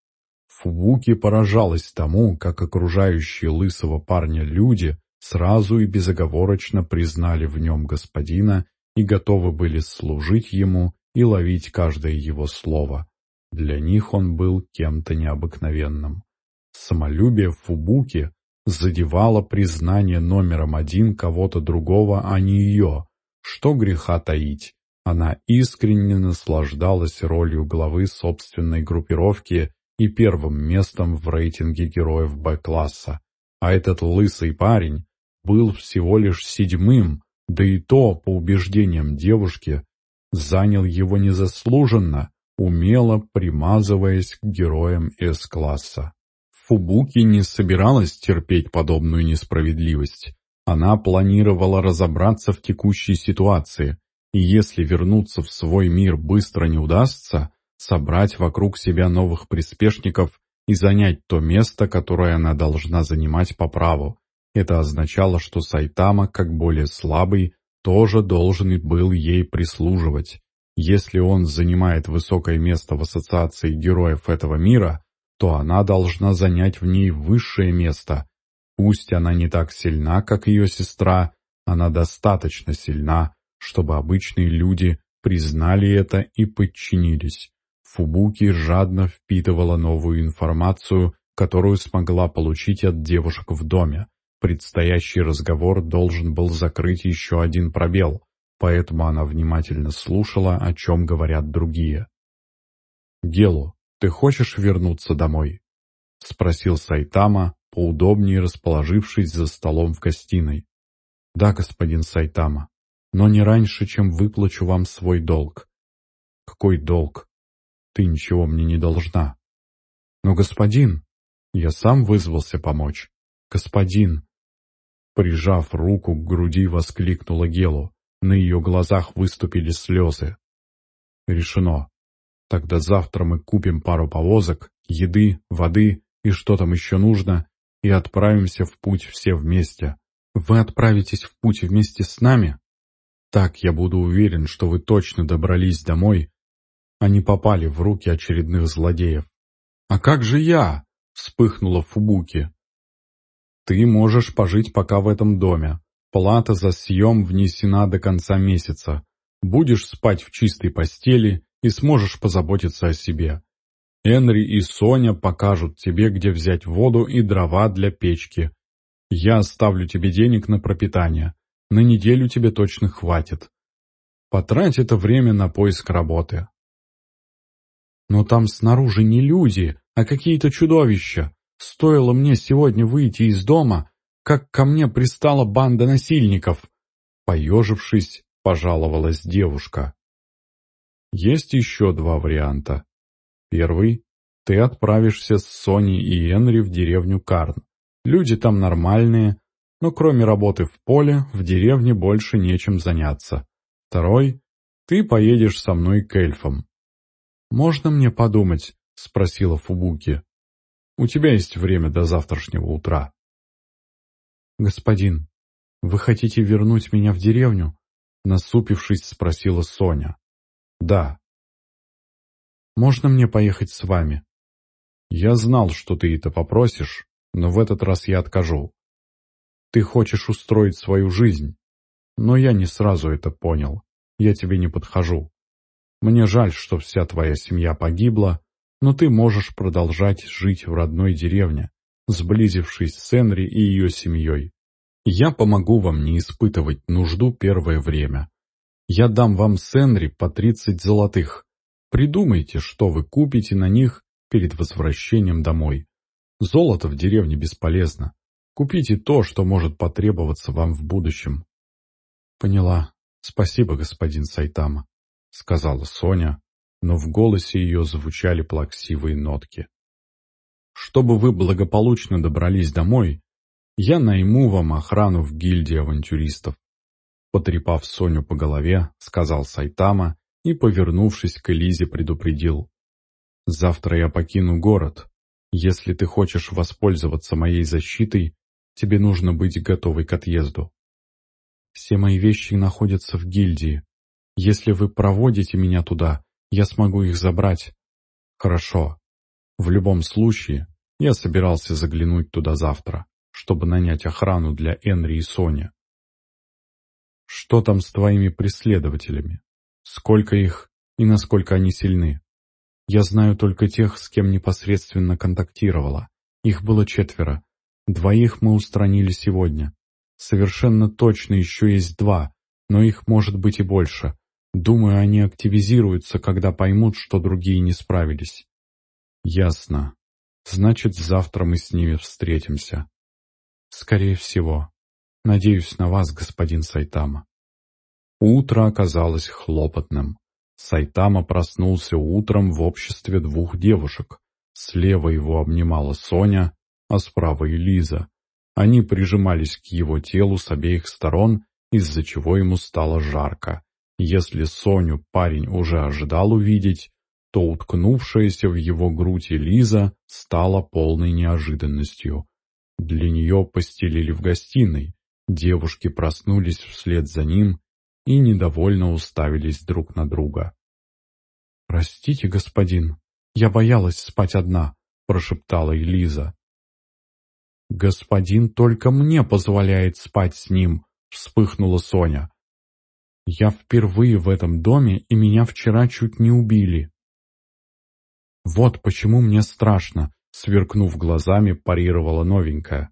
Speaker 1: Фубуки поражалась тому, как окружающие лысого парня люди сразу и безоговорочно признали в нем господина и готовы были служить ему и ловить каждое его слово. Для них он был кем-то необыкновенным. Самолюбие Фубуки задевало признание номером один кого-то другого, а не ее. Что греха таить? Она искренне наслаждалась ролью главы собственной группировки и первым местом в рейтинге героев Б-класса. А этот лысый парень был всего лишь седьмым, да и то, по убеждениям девушки, занял его незаслуженно, умело примазываясь к героям С-класса. Фубуки не собиралась терпеть подобную несправедливость. Она планировала разобраться в текущей ситуации, и если вернуться в свой мир быстро не удастся, собрать вокруг себя новых приспешников и занять то место, которое она должна занимать по праву. Это означало, что Сайтама, как более слабый, тоже должен был ей прислуживать. Если он занимает высокое место в ассоциации героев этого мира, то она должна занять в ней высшее место. Пусть она не так сильна, как ее сестра, она достаточно сильна, чтобы обычные люди признали это и подчинились. Фубуки жадно впитывала новую информацию, которую смогла получить от девушек в доме. Предстоящий разговор должен был закрыть еще один пробел, поэтому она внимательно слушала, о чем говорят другие. «Гелу, ты хочешь вернуться домой?» — спросил Сайтама, поудобнее расположившись за столом в гостиной. «Да, господин Сайтама, но не раньше, чем выплачу вам свой долг». «Какой долг? Ты ничего мне не должна». «Но, господин...» Я сам вызвался помочь. «Господин, Прижав руку к груди, воскликнула Гелу. На ее глазах выступили слезы. Решено. Тогда завтра мы купим пару повозок, еды, воды и что там еще нужно, и отправимся в путь все вместе. Вы отправитесь в путь вместе с нами? Так я буду уверен, что вы точно добрались домой, а не попали в руки очередных злодеев. «А как же я?» — вспыхнула Фубуки. Ты можешь пожить пока в этом доме. Плата за съем внесена до конца месяца. Будешь спать в чистой постели и сможешь позаботиться о себе. Энри и Соня покажут тебе, где взять воду и дрова для печки. Я оставлю тебе денег на пропитание. На неделю тебе точно хватит. Потрать это время на поиск работы. Но там снаружи не люди, а какие-то чудовища. Стоило мне сегодня выйти из дома, как ко мне пристала банда насильников. Поежившись, пожаловалась девушка. Есть еще два варианта. Первый — ты отправишься с Соней и Энри в деревню Карн. Люди там нормальные, но кроме работы в поле, в деревне больше нечем заняться. Второй — ты поедешь со мной к эльфам. «Можно мне подумать?» — спросила Фубуки. У тебя есть время до завтрашнего утра».
Speaker 2: «Господин, вы хотите вернуть меня в деревню?» Насупившись, спросила Соня.
Speaker 1: «Да».
Speaker 2: «Можно мне поехать с вами?»
Speaker 1: «Я знал, что ты это попросишь, но в этот раз я откажу. Ты хочешь устроить свою жизнь, но я не сразу это понял. Я тебе не подхожу. Мне жаль, что вся твоя семья погибла, но ты можешь продолжать жить в родной деревне, сблизившись с Энри и ее семьей. Я помогу вам не испытывать нужду первое время. Я дам вам с Энри по 30 золотых. Придумайте, что вы купите на них перед возвращением домой. Золото в деревне бесполезно. Купите то, что может потребоваться вам в будущем.
Speaker 2: Поняла. Спасибо, господин Сайтама, сказала Соня, но в голосе ее звучали плаксивые нотки.
Speaker 1: Чтобы вы благополучно добрались домой, я найму вам охрану в гильдии авантюристов. Потрепав Соню по голове, сказал Сайтама и, повернувшись к Элизе, предупредил. Завтра я покину город. Если ты хочешь воспользоваться моей защитой, Тебе нужно быть готовой к отъезду.
Speaker 2: Все мои вещи находятся в гильдии. Если вы проводите меня туда, я смогу их забрать.
Speaker 1: Хорошо. В любом случае, я собирался заглянуть туда завтра, чтобы нанять охрану для Энри и Сони. Что там с твоими преследователями? Сколько их и насколько они сильны?
Speaker 2: Я знаю только тех, с кем непосредственно контактировала. Их было четверо, Двоих мы устранили сегодня. Совершенно точно еще есть два, но их может быть и больше. Думаю, они активизируются, когда поймут, что другие не справились.
Speaker 1: Ясно. Значит, завтра мы с ними встретимся.
Speaker 2: Скорее всего. Надеюсь на вас, господин Сайтама.
Speaker 1: Утро оказалось хлопотным. Сайтама проснулся утром в обществе двух девушек. Слева его обнимала Соня, а справа и Лиза. Они прижимались к его телу с обеих сторон, из-за чего ему стало жарко. Если Соню парень уже ожидал увидеть, то уткнувшаяся в его грудь Лиза стала полной неожиданностью. Для нее постелили в гостиной, девушки проснулись вслед за ним и недовольно уставились друг на друга.
Speaker 2: «Простите, господин, я боялась спать одна», — прошептала Элиза.
Speaker 1: «Господин только мне позволяет спать с ним», — вспыхнула Соня.
Speaker 2: «Я впервые в этом доме, и меня вчера чуть не убили». «Вот почему мне страшно», — сверкнув глазами, парировала новенькая.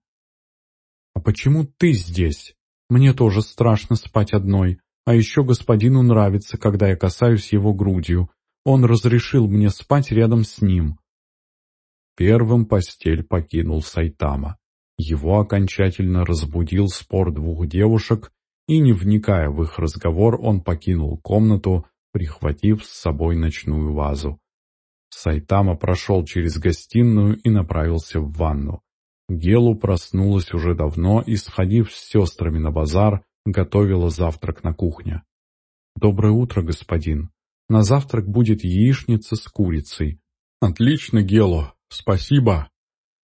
Speaker 2: «А почему ты здесь? Мне тоже страшно спать одной, а еще господину нравится, когда я касаюсь его грудью. Он разрешил мне спать рядом с ним».
Speaker 1: Первым постель покинул Сайтама. Его окончательно разбудил спор двух девушек, и, не вникая в их разговор, он покинул комнату, прихватив с собой ночную вазу. Сайтама прошел через гостиную и направился в ванну. Гелу проснулась уже давно и, сходив с сестрами на базар, готовила завтрак на кухне.
Speaker 2: «Доброе утро, господин. На завтрак будет яичница с курицей».
Speaker 1: «Отлично, Гелу, спасибо!»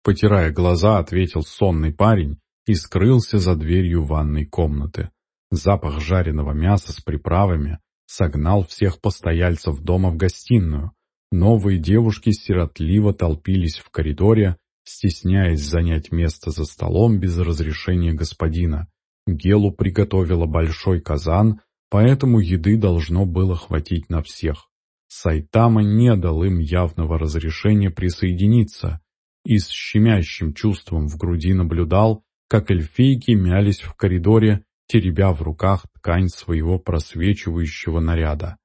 Speaker 1: Потирая глаза, ответил сонный парень и скрылся за дверью ванной комнаты. Запах жареного мяса с приправами согнал всех постояльцев дома в гостиную. Новые девушки сиротливо толпились в коридоре, стесняясь занять место за столом без разрешения господина. Гелу приготовила большой казан, поэтому еды должно было хватить на всех. Сайтама не дал им явного разрешения присоединиться, и с щемящим чувством в груди наблюдал, как эльфийки мялись в коридоре, теребя в руках ткань своего просвечивающего наряда.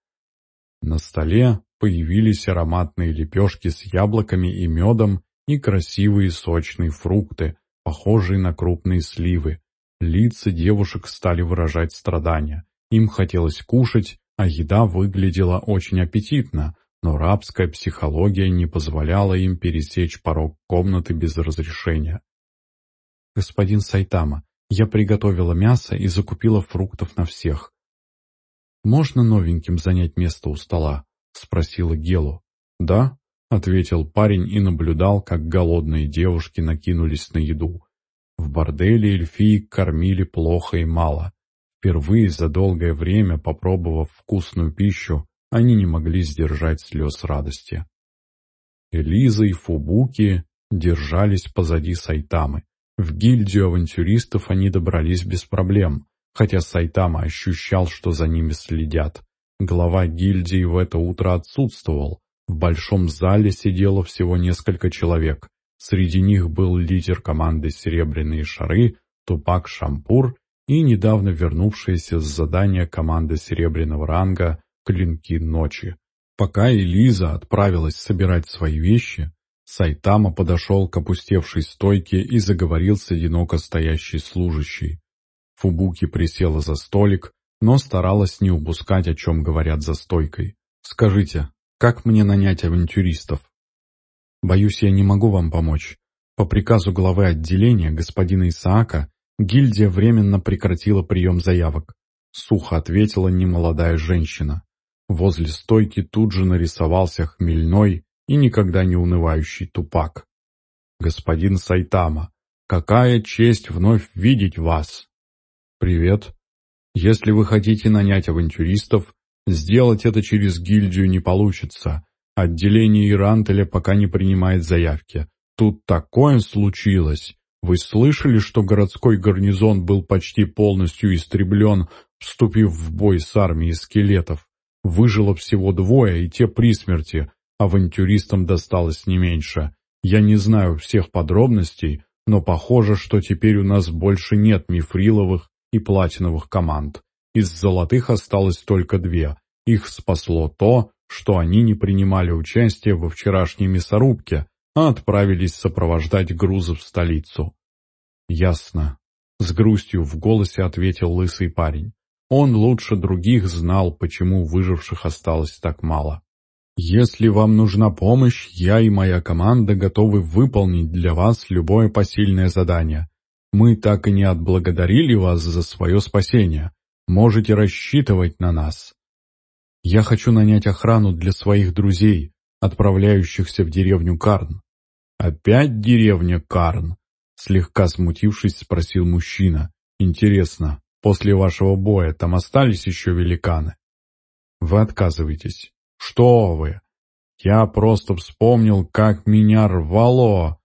Speaker 1: На столе появились ароматные лепешки с яблоками и медом и красивые сочные фрукты, похожие на крупные сливы. Лица девушек стали выражать страдания. Им хотелось кушать, а еда выглядела очень аппетитно, но рабская психология не позволяла им пересечь порог комнаты без разрешения.
Speaker 2: «Господин Сайтама, я приготовила мясо и закупила фруктов на всех. Можно новеньким занять место у стола?» — спросила Гелу.
Speaker 1: «Да, —
Speaker 2: ответил парень и наблюдал, как голодные девушки накинулись на еду. В борделе эльфии кормили плохо и мало. Впервые за долгое время, попробовав вкусную пищу, они не могли сдержать слез радости. Элиза и Фубуки держались позади Сайтамы. В гильдию авантюристов они добрались без проблем, хотя Сайтама ощущал, что за ними следят. Глава гильдии в это утро отсутствовал. В большом зале сидело всего несколько человек. Среди них был лидер команды «Серебряные шары» Тупак Шампур и недавно вернувшаяся с задания команда серебряного ранга «Клинки ночи». Пока Элиза отправилась собирать свои вещи, Сайтама подошел к опустевшей стойке и заговорил с одиноко стоящей служащей. Фубуки присела за столик, но старалась не упускать, о чем говорят за стойкой. «Скажите, как мне нанять авантюристов?» «Боюсь, я не могу вам помочь. По приказу главы отделения, господина Исаака, гильдия временно прекратила прием заявок», — сухо ответила немолодая женщина. Возле стойки тут же нарисовался хмельной и никогда не унывающий тупак. «Господин Сайтама, какая честь вновь видеть вас!» «Привет. Если вы хотите нанять авантюристов, сделать это через гильдию не получится. Отделение Ирантеля пока не принимает заявки. Тут такое случилось. Вы слышали, что городской гарнизон был почти полностью истреблен, вступив в бой с армией скелетов? Выжило всего двое, и те при смерти. Авантюристам досталось не меньше. Я не знаю всех подробностей, но похоже, что теперь у нас больше нет мифриловых и платиновых команд. Из золотых осталось только две. Их спасло то, что они не принимали участие во вчерашней мясорубке, а отправились сопровождать грузы в столицу. «Ясно», — с грустью в голосе ответил лысый парень. Он лучше других знал, почему выживших осталось так мало. «Если вам нужна помощь, я и моя команда готовы выполнить для вас любое посильное задание. Мы так и не отблагодарили вас за свое спасение. Можете рассчитывать на нас. Я хочу нанять охрану для своих друзей, отправляющихся в деревню Карн». «Опять деревня Карн?» Слегка смутившись, спросил мужчина. «Интересно, После вашего боя там остались еще великаны. Вы отказываетесь. Что вы? Я просто вспомнил, как меня рвало.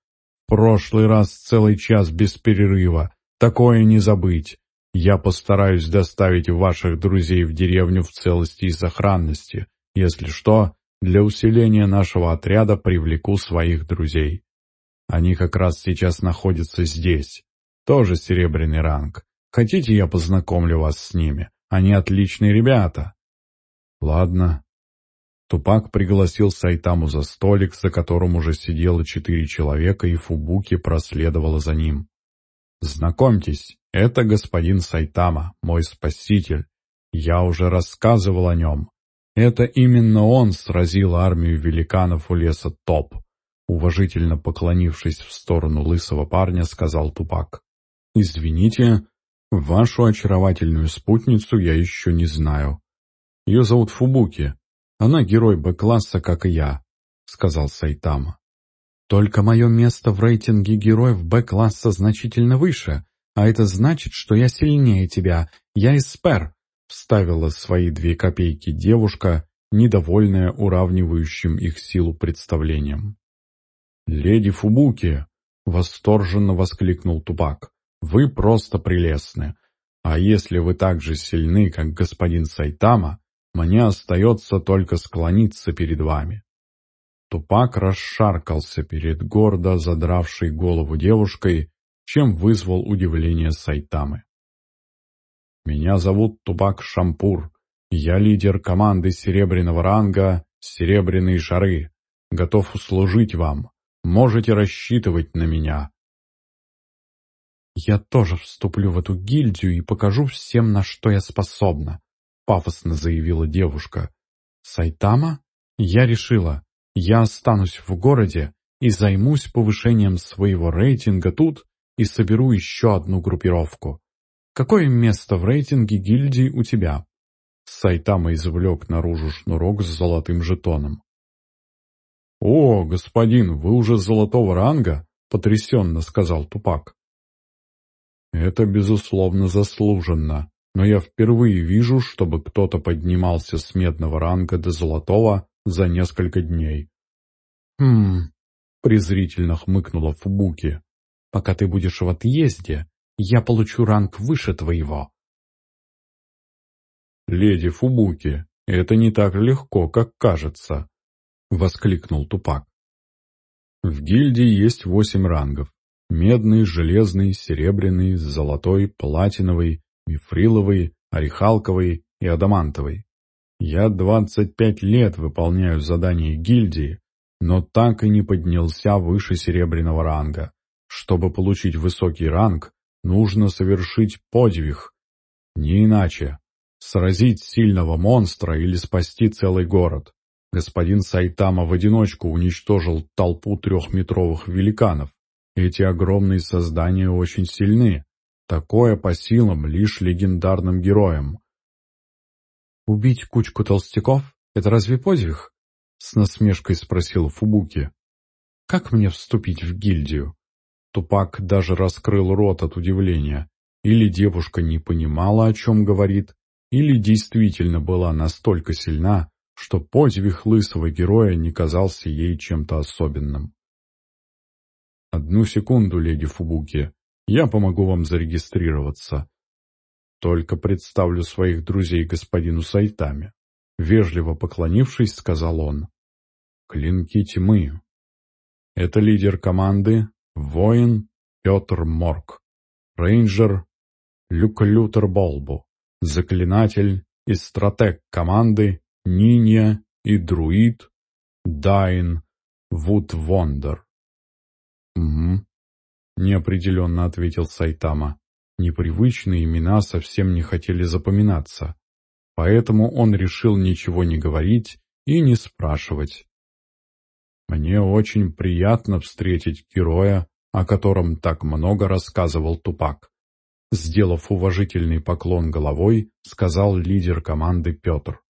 Speaker 2: прошлый раз целый час без перерыва. Такое не забыть. Я постараюсь доставить ваших друзей в деревню в целости и сохранности. Если что, для усиления нашего отряда привлеку своих друзей. Они как раз сейчас находятся здесь. Тоже серебряный ранг. Хотите, я познакомлю вас с ними? Они отличные ребята». «Ладно». Тупак пригласил Сайтаму за столик, за которым уже сидело четыре человека, и Фубуки проследовала за ним. «Знакомьтесь, это господин Сайтама, мой спаситель. Я уже рассказывал о нем. Это именно он сразил армию великанов у леса Топ». Уважительно поклонившись в сторону лысого парня, сказал Тупак. «Извините, Вашу очаровательную спутницу я еще не знаю. Ее зовут Фубуки. Она герой Б-класса, как и я», — сказал Сайтама. «Только мое место в рейтинге героев Б-класса значительно выше, а это значит, что я сильнее тебя. Я Эспер», — вставила свои две копейки девушка, недовольная уравнивающим их силу представлением. «Леди Фубуки!» — восторженно воскликнул Тупак. Вы просто прелестны. А если вы так же сильны, как господин Сайтама, мне остается только склониться перед вами». Тупак расшаркался перед гордо задравшей голову девушкой, чем вызвал удивление Сайтамы. «Меня зовут Тупак Шампур. Я лидер команды серебряного ранга «Серебряные шары». Готов услужить вам. Можете рассчитывать на меня. «Я тоже вступлю в эту гильдию и покажу всем, на что я способна», — пафосно заявила девушка. «Сайтама? Я решила, я останусь в городе и займусь повышением своего рейтинга тут и соберу еще одну группировку. Какое место в рейтинге гильдии у тебя?» Сайтама извлек наружу шнурок с золотым жетоном. «О, господин, вы уже золотого ранга?» — потрясенно сказал Тупак. «Это, безусловно, заслуженно, но я впервые вижу, чтобы кто-то поднимался с медного ранга до золотого за несколько дней». «Хм...» — презрительно хмыкнула Фубуки. «Пока ты будешь в отъезде, я получу ранг выше твоего».
Speaker 1: «Леди Фубуки, это не так легко, как кажется», воскликнул Тупак. В гильдии есть восемь рангов. Медный, железный, серебряный, золотой, платиновый, мифриловый, орехалковый и адамантовый. Я двадцать пять лет выполняю задания гильдии, но так и не поднялся выше серебряного ранга. Чтобы получить высокий ранг, нужно совершить подвиг. Не иначе. Сразить сильного монстра или спасти целый город. Господин Сайтама в одиночку уничтожил толпу трехметровых великанов. Эти огромные создания очень сильны. Такое по силам лишь легендарным героям.
Speaker 2: «Убить кучку толстяков — это разве подвиг?» — с насмешкой спросил Фубуки. «Как мне вступить в гильдию?» Тупак даже раскрыл рот от удивления. Или девушка не понимала, о чем говорит, или действительно была настолько сильна, что подвиг лысого героя не казался ей чем-то особенным. «Одну секунду, леди Фубуки, я помогу вам зарегистрироваться. Только представлю своих друзей господину Сайтами». Вежливо поклонившись, сказал он. «Клинки тьмы. Это лидер команды, воин Петр Морг, рейнджер Люк Лютер Болбу, заклинатель и стратег команды Нинья и Друид, Дайн, Вуд Вондер. «Угу», — неопределенно ответил Сайтама. Непривычные имена совсем не хотели запоминаться, поэтому он решил ничего не говорить и не спрашивать. «Мне очень приятно встретить героя, о котором так много рассказывал Тупак». Сделав уважительный поклон головой, сказал лидер команды Петр.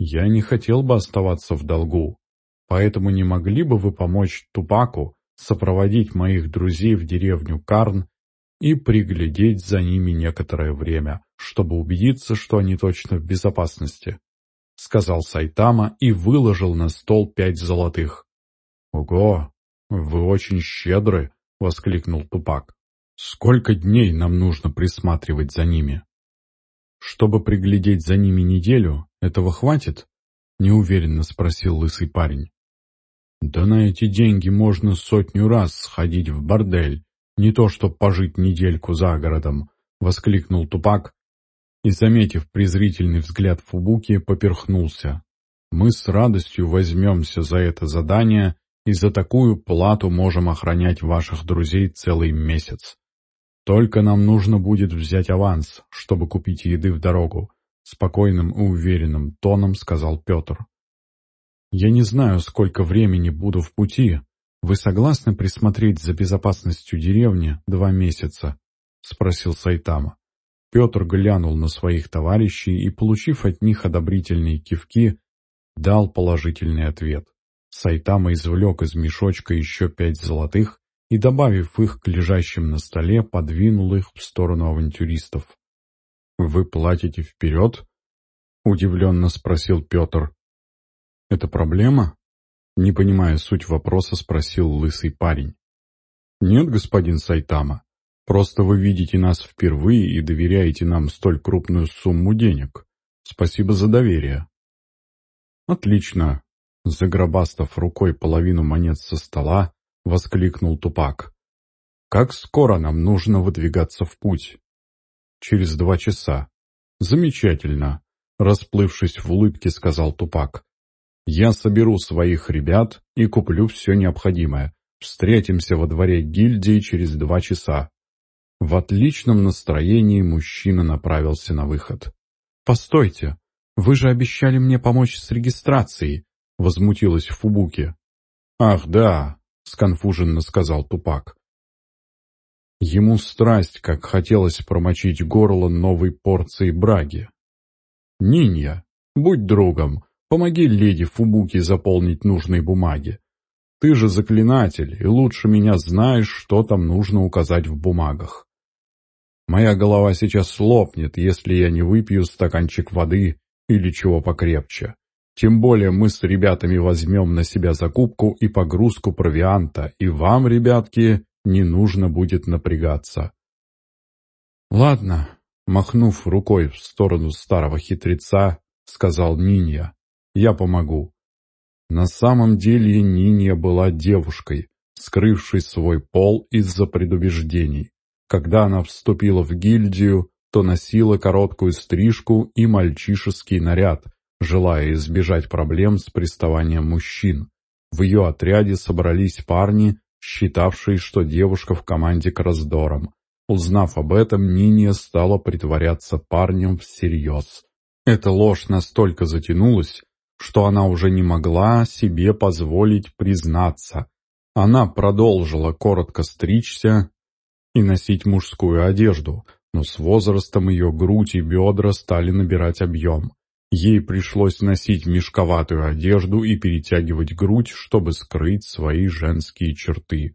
Speaker 2: Я не хотел бы оставаться в долгу, поэтому не могли бы вы помочь Тупаку сопроводить моих друзей в деревню Карн и приглядеть за ними некоторое время, чтобы убедиться, что они точно в безопасности?» — сказал Сайтама и выложил на стол пять золотых. «Ого, вы очень щедры!» — воскликнул Тупак. «Сколько дней нам нужно присматривать за ними?» «Чтобы приглядеть за ними неделю, этого хватит?» — неуверенно спросил лысый парень. «Да на эти деньги можно сотню раз сходить в бордель, не то что пожить недельку за городом», — воскликнул Тупак и, заметив презрительный взгляд Фубуки, поперхнулся. «Мы с радостью возьмемся за это задание и за такую плату можем охранять ваших друзей целый месяц. Только нам нужно будет взять аванс, чтобы купить еды в дорогу», — спокойным и уверенным тоном сказал Петр. «Я не знаю, сколько времени буду в пути. Вы согласны присмотреть за безопасностью деревни два месяца?» — спросил Сайтама. Петр глянул на своих товарищей и, получив от них одобрительные кивки, дал положительный ответ. Сайтама извлек из мешочка еще пять золотых и, добавив их к лежащим на столе, подвинул их в сторону авантюристов. «Вы платите вперед?» — удивленно спросил Петр. «Это проблема?» — не понимая суть вопроса, спросил лысый парень. «Нет, господин Сайтама, просто вы видите нас впервые и доверяете нам столь крупную сумму денег. Спасибо за доверие». «Отлично», — загробастав рукой половину монет со стола, — воскликнул Тупак. «Как скоро нам нужно выдвигаться в путь?» «Через два часа». «Замечательно», — расплывшись в улыбке, сказал Тупак. «Я соберу своих ребят и куплю все необходимое. Встретимся во дворе гильдии через два часа». В отличном настроении мужчина направился на выход. «Постойте, вы же обещали мне помочь с регистрацией», — возмутилась Фубуки. «Ах, да, — сконфуженно сказал Тупак. Ему страсть, как хотелось промочить горло новой порцией браги. «Нинья, будь другом,
Speaker 1: Помоги леди Фубуки заполнить нужные бумаги. Ты же заклинатель, и лучше меня знаешь, что там нужно указать в бумагах. Моя голова сейчас лопнет, если я не выпью стаканчик воды или чего покрепче. Тем более мы с ребятами возьмем на себя закупку и погрузку провианта, и вам, ребятки, не нужно будет напрягаться. Ладно, махнув рукой в сторону старого хитреца, сказал Нинья, я помогу. На самом деле Нинья была девушкой, скрывшей свой пол из-за предубеждений. Когда она вступила в гильдию, то носила короткую стрижку и мальчишеский наряд, желая избежать проблем с приставанием мужчин. В ее отряде собрались парни, считавшие, что девушка в команде к раздорам. Узнав об этом, Ниния стала притворяться парнем всерьез. Эта ложь настолько затянулась, что она уже не могла себе позволить признаться. Она продолжила коротко стричься и носить мужскую одежду, но с возрастом ее грудь и бедра стали набирать объем. Ей пришлось носить мешковатую одежду и перетягивать грудь, чтобы скрыть свои женские черты.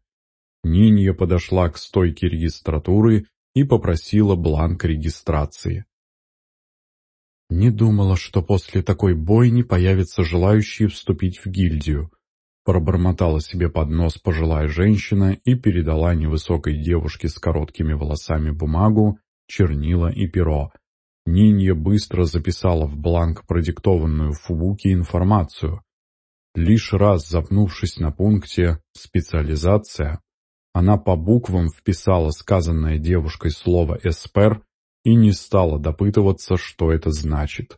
Speaker 1: Нинья подошла к стойке регистратуры и попросила бланк регистрации. Не думала, что после такой бойни появятся желающие вступить в гильдию. Пробормотала себе под нос пожилая женщина и передала невысокой девушке с короткими волосами бумагу, чернила и перо. Нинья быстро записала в бланк продиктованную Фубуки информацию. Лишь раз запнувшись на пункте «Специализация», она по буквам вписала сказанное девушкой слово «эспер» и не стала допытываться, что это значит.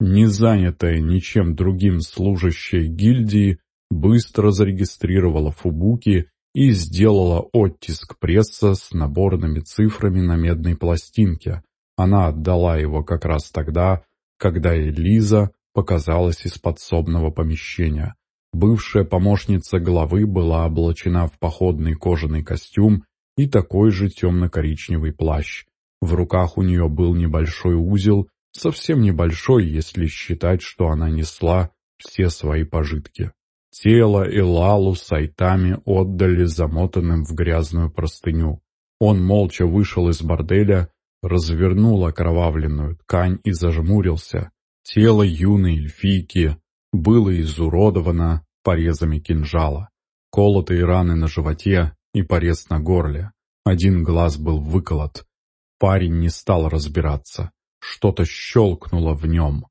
Speaker 1: Не занятая ничем другим служащая гильдии быстро зарегистрировала Фубуки и сделала оттиск пресса с наборными цифрами на медной пластинке. Она отдала его как раз тогда, когда Элиза показалась из подсобного помещения. Бывшая помощница главы была облачена в походный кожаный костюм и такой же темно-коричневый плащ. В руках у нее был небольшой узел, совсем небольшой, если считать, что она несла все свои пожитки. Тело Илалу с Айтами отдали замотанным в грязную простыню. Он молча вышел из борделя, развернул окровавленную ткань и зажмурился. Тело юной эльфийки было изуродовано порезами кинжала, колотые раны на животе и порез на горле. Один глаз был выколот. Парень не стал разбираться. Что-то щелкнуло в нем.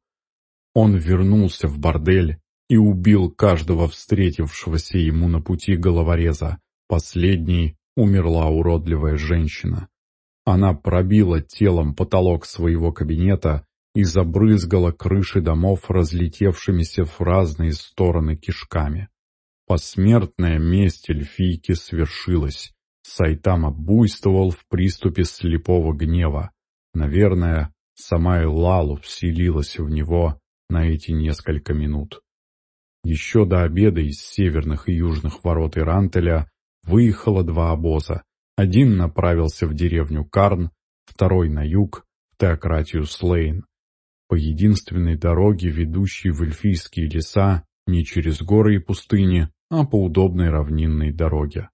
Speaker 1: Он вернулся в бордель и убил каждого встретившегося ему на пути головореза. Последней умерла уродливая женщина. Она пробила телом потолок своего кабинета и забрызгала крыши домов разлетевшимися в разные стороны кишками. Посмертная месть эльфийки свершилась. Сайтама буйствовал в приступе слепого гнева. Наверное, сама Элалу вселилась в него на эти несколько минут. Еще до обеда из северных и южных ворот Ирантеля выехало два обоза. Один направился в деревню Карн, второй на юг, в теократию Слейн. По единственной дороге, ведущей в эльфийские леса, не через горы и пустыни, а по удобной равнинной дороге.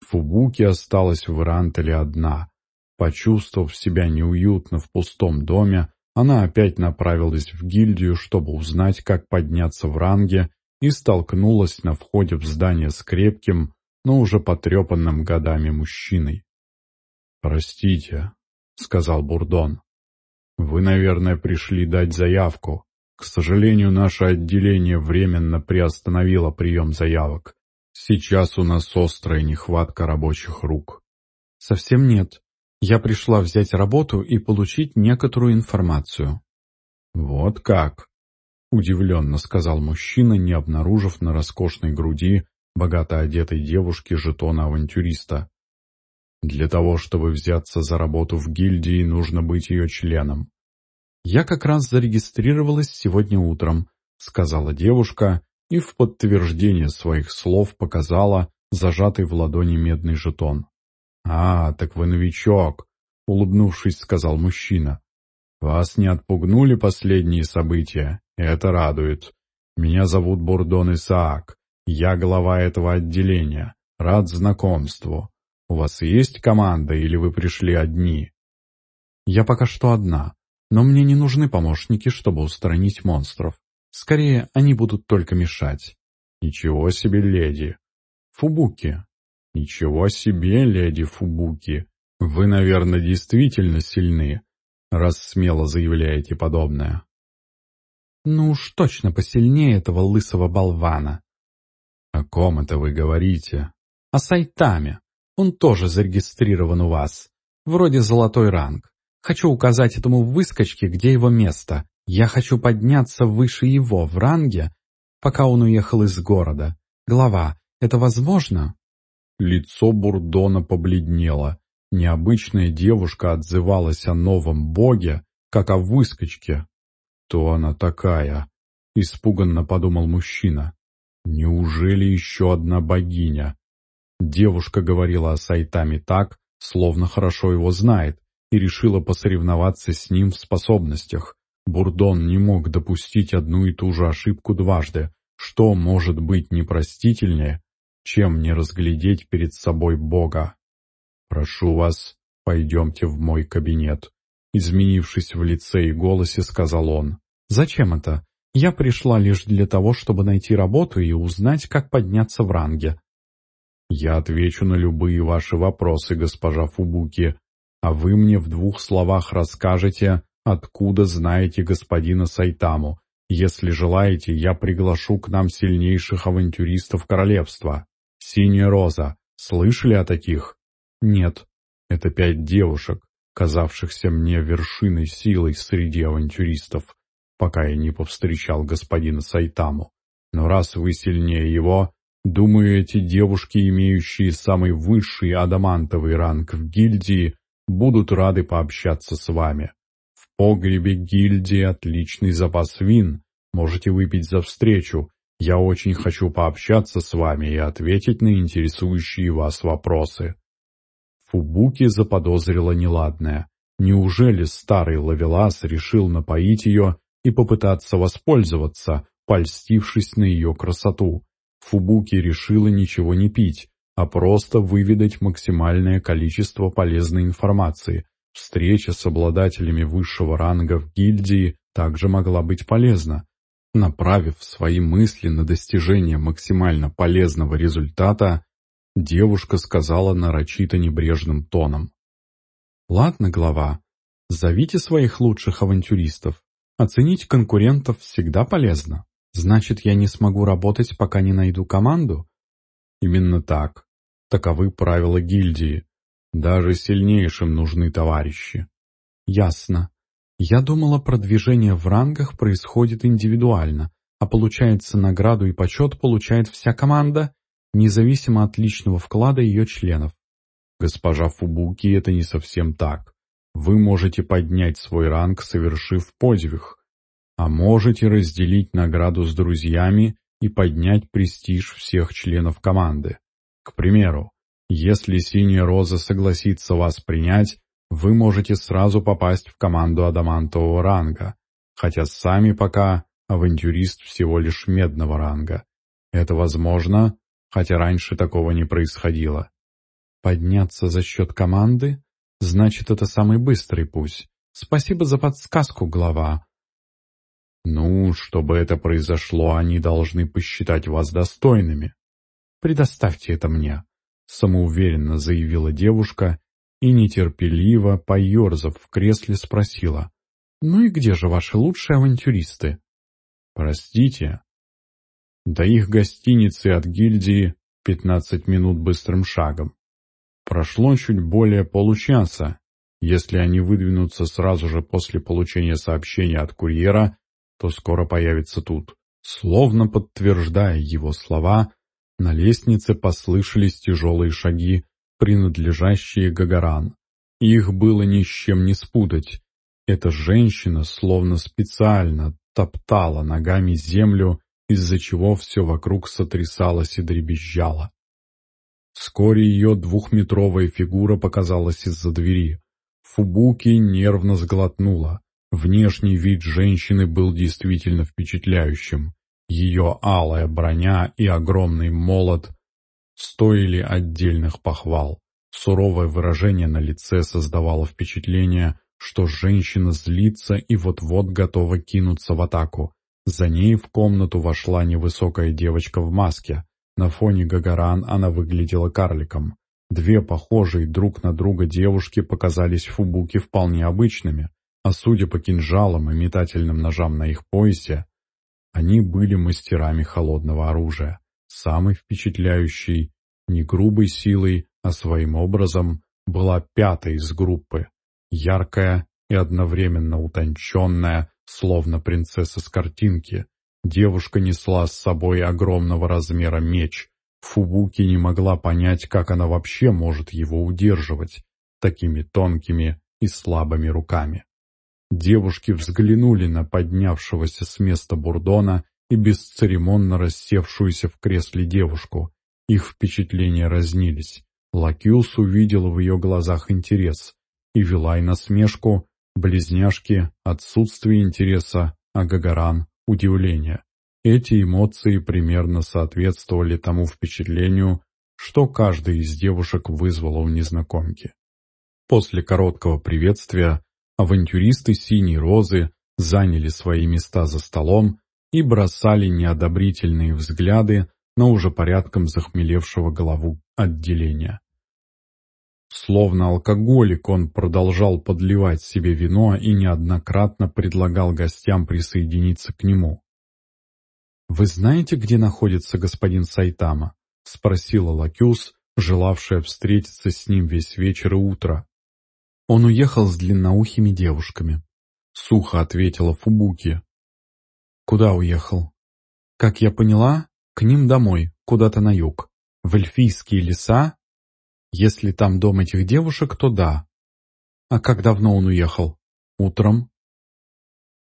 Speaker 1: Фубуки осталась в Ирантеле одна. Почувствовав себя неуютно в пустом доме, она опять направилась в гильдию, чтобы узнать, как подняться в ранге, и столкнулась на входе в здание с крепким, но уже потрепанным годами мужчиной. «Простите», — сказал Бурдон. «Вы, наверное, пришли дать заявку. К сожалению, наше отделение временно приостановило прием заявок. Сейчас у нас острая нехватка рабочих рук». «Совсем нет. Я пришла взять работу и получить некоторую информацию». «Вот как?» — удивленно сказал мужчина, не обнаружив на роскошной груди богато одетой девушки жетона авантюриста. «Для того, чтобы взяться за работу в гильдии, нужно быть ее членом». «Я как раз зарегистрировалась сегодня утром», — сказала девушка и в подтверждение своих слов показала зажатый в ладони медный жетон. «А, так вы новичок», — улыбнувшись, сказал мужчина. «Вас не отпугнули последние события? Это радует. Меня зовут Бурдон Исаак. Я глава этого отделения. Рад знакомству. У вас есть команда или вы пришли одни?»
Speaker 2: «Я пока что одна, но мне не нужны помощники, чтобы устранить монстров. Скорее, они будут только мешать».
Speaker 1: «Ничего себе, леди!» «Фубуки!» «Ничего себе, леди Фубуки! Вы, наверное, действительно сильны, раз смело заявляете подобное».
Speaker 2: «Ну уж точно посильнее этого лысого болвана».
Speaker 1: «О ком это вы говорите?»
Speaker 2: «О Сайтаме. Он тоже зарегистрирован у вас. Вроде золотой ранг. Хочу указать этому выскочке, где его место. Я хочу подняться выше его в ранге, пока он уехал из города. Глава, это возможно?»
Speaker 1: Лицо Бурдона побледнело. Необычная девушка отзывалась о новом боге, как о выскочке. «Кто она такая?» — испуганно подумал мужчина. «Неужели еще одна богиня?» Девушка говорила о Сайтаме так, словно хорошо его знает, и решила посоревноваться с ним в способностях. Бурдон не мог допустить одну и ту же ошибку дважды. Что может быть непростительнее, чем не разглядеть перед собой Бога? «Прошу вас, пойдемте в мой кабинет», — изменившись в лице и голосе, сказал он.
Speaker 2: «Зачем это? Я пришла лишь для того, чтобы найти работу и узнать, как подняться в ранге».
Speaker 1: «Я отвечу на любые ваши вопросы, госпожа Фубуки, а вы мне в двух словах расскажете, откуда знаете господина Сайтаму. Если желаете, я приглашу к нам сильнейших авантюристов королевства. Синяя роза. Слышали о таких? Нет. Это пять девушек, казавшихся мне вершиной силой среди авантюристов, пока я не повстречал господина Сайтаму. Но раз вы сильнее его, думаю, эти девушки, имеющие самый высший адамантовый ранг в гильдии, будут рады пообщаться с вами. Погребе гильдии отличный запас вин. Можете выпить за встречу. Я очень хочу пообщаться с вами и ответить на интересующие вас вопросы. Фубуки заподозрила неладное. Неужели старый Лавелас решил напоить ее и попытаться воспользоваться, польстившись на ее красоту? Фубуки решила ничего не пить, а просто выведать максимальное количество полезной информации. Встреча с обладателями высшего ранга в гильдии также могла быть полезна. Направив свои мысли на достижение максимально полезного результата, девушка сказала нарочито небрежным тоном. «Ладно, глава, зовите своих лучших авантюристов. Оценить конкурентов всегда полезно. Значит, я не смогу работать, пока не найду команду?» «Именно так. Таковы правила гильдии. Даже сильнейшим нужны товарищи. Ясно. Я думала, продвижение в рангах происходит индивидуально, а получается награду и почет получает вся команда, независимо от личного вклада ее членов. Госпожа Фубуки, это не совсем так. Вы можете поднять свой ранг, совершив подвиг, а можете разделить награду с друзьями и поднять престиж всех членов команды. К примеру, если Синяя Роза согласится вас принять, вы можете сразу попасть в команду адамантового ранга, хотя сами пока авантюрист всего лишь медного ранга. Это возможно, хотя раньше такого не происходило. Подняться за счет команды? Значит, это самый быстрый путь. Спасибо за подсказку, глава. Ну, чтобы это произошло, они должны посчитать вас достойными. «Предоставьте это мне», — самоуверенно заявила девушка и нетерпеливо, поерзав в кресле, спросила. «Ну и где же ваши лучшие авантюристы?» «Простите». До их гостиницы от гильдии пятнадцать минут быстрым шагом. Прошло чуть более получаса. Если они выдвинутся сразу же после получения сообщения от курьера, то скоро появятся тут. Словно подтверждая его слова, на лестнице послышались тяжелые шаги, принадлежащие Гагаран. Их было ни с чем не спутать. Эта женщина словно специально топтала ногами землю, из-за чего все вокруг сотрясалось и дребезжало. Вскоре ее двухметровая фигура показалась из-за двери. Фубуки нервно сглотнула.
Speaker 2: Внешний вид женщины был действительно впечатляющим. Ее алая броня и огромный молот стоили отдельных похвал. Суровое выражение на лице создавало впечатление, что женщина злится и вот-вот готова кинуться в атаку. За ней в комнату вошла невысокая девочка в маске. На фоне Гагаран она выглядела карликом. Две похожие друг на друга девушки показались Фубуки вполне обычными, а судя по кинжалам и метательным ножам на их поясе, они были мастерами холодного оружия. Самый впечатляющий, не грубой силой, а своим образом, была пятая из группы, яркая и одновременно утонченная, словно принцесса с картинки. Девушка несла с собой огромного размера меч. Фубуки не могла понять, как она вообще может его удерживать такими тонкими и слабыми руками. Девушки взглянули на поднявшегося с места бурдона и бесцеремонно рассевшуюся в кресле девушку. Их впечатления разнились. Лакиус увидел в ее глазах интерес, и Вилай насмешку, близняшки — отсутствие интереса, а Гагаран — удивление. Эти эмоции примерно соответствовали тому впечатлению, что каждая из девушек вызвала у незнакомки. После короткого приветствия авантюристы синей розы заняли свои места за столом и бросали неодобрительные взгляды на уже порядком захмелевшего голову отделения. Словно алкоголик он продолжал подливать себе вино и неоднократно предлагал гостям присоединиться к нему. «Вы знаете, где находится господин Сайтама?» — спросила Лакюс, желавшая встретиться с ним весь вечер и утро. Он уехал с длинноухими девушками. Сухо ответила Фубуки. Куда уехал? Как я поняла, к ним домой, куда-то на юг. В эльфийские леса? Если там дом этих девушек, то да. А как давно он уехал? Утром.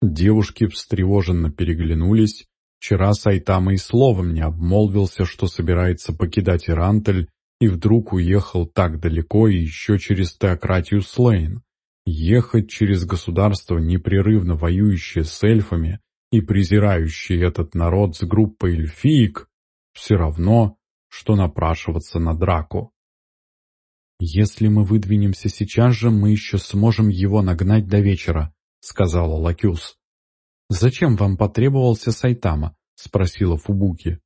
Speaker 2: Девушки встревоженно переглянулись. Вчера Сайтама и словом не обмолвился, что собирается покидать Ирантель и вдруг уехал так далеко и еще через теократию Слейн. Ехать через государство, непрерывно воюющее с эльфами и презирающее этот народ с группой эльфиек, все равно, что напрашиваться на драку. «Если мы выдвинемся сейчас же, мы еще сможем его нагнать до вечера», — сказала Лакюс. «Зачем вам потребовался Сайтама?» — спросила Фубуки.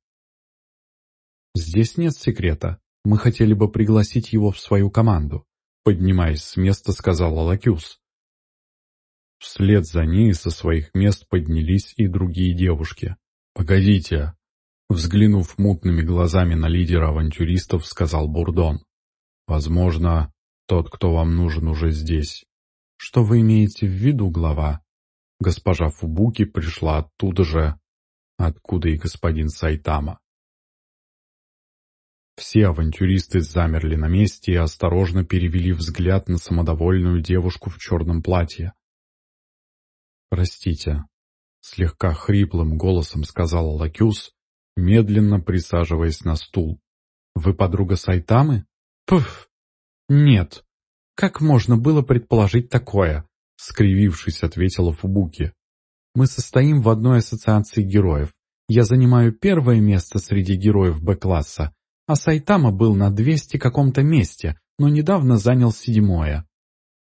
Speaker 2: «Здесь нет секрета. Мы хотели бы пригласить его в свою команду», — поднимаясь с места, сказала Лакюс. Вслед за ней со своих мест поднялись и другие девушки. «Погодите!» Взглянув мутными глазами на лидера авантюристов, сказал Бурдон. «Возможно, тот, кто вам нужен, уже здесь». «Что вы имеете в виду, глава?» Госпожа Фубуки пришла оттуда же, откуда и господин Сайтама. Все авантюристы замерли на месте и осторожно перевели взгляд на самодовольную девушку в черном платье. «Простите», — слегка хриплым голосом сказала Лакюс, медленно присаживаясь на стул. «Вы подруга Сайтамы?» «Пф! Нет! Как можно было предположить такое?» — скривившись, ответила Фубуки. «Мы состоим в одной ассоциации героев. Я занимаю первое место среди героев Б-класса, а Сайтама был на 200 каком-то месте, но недавно занял седьмое.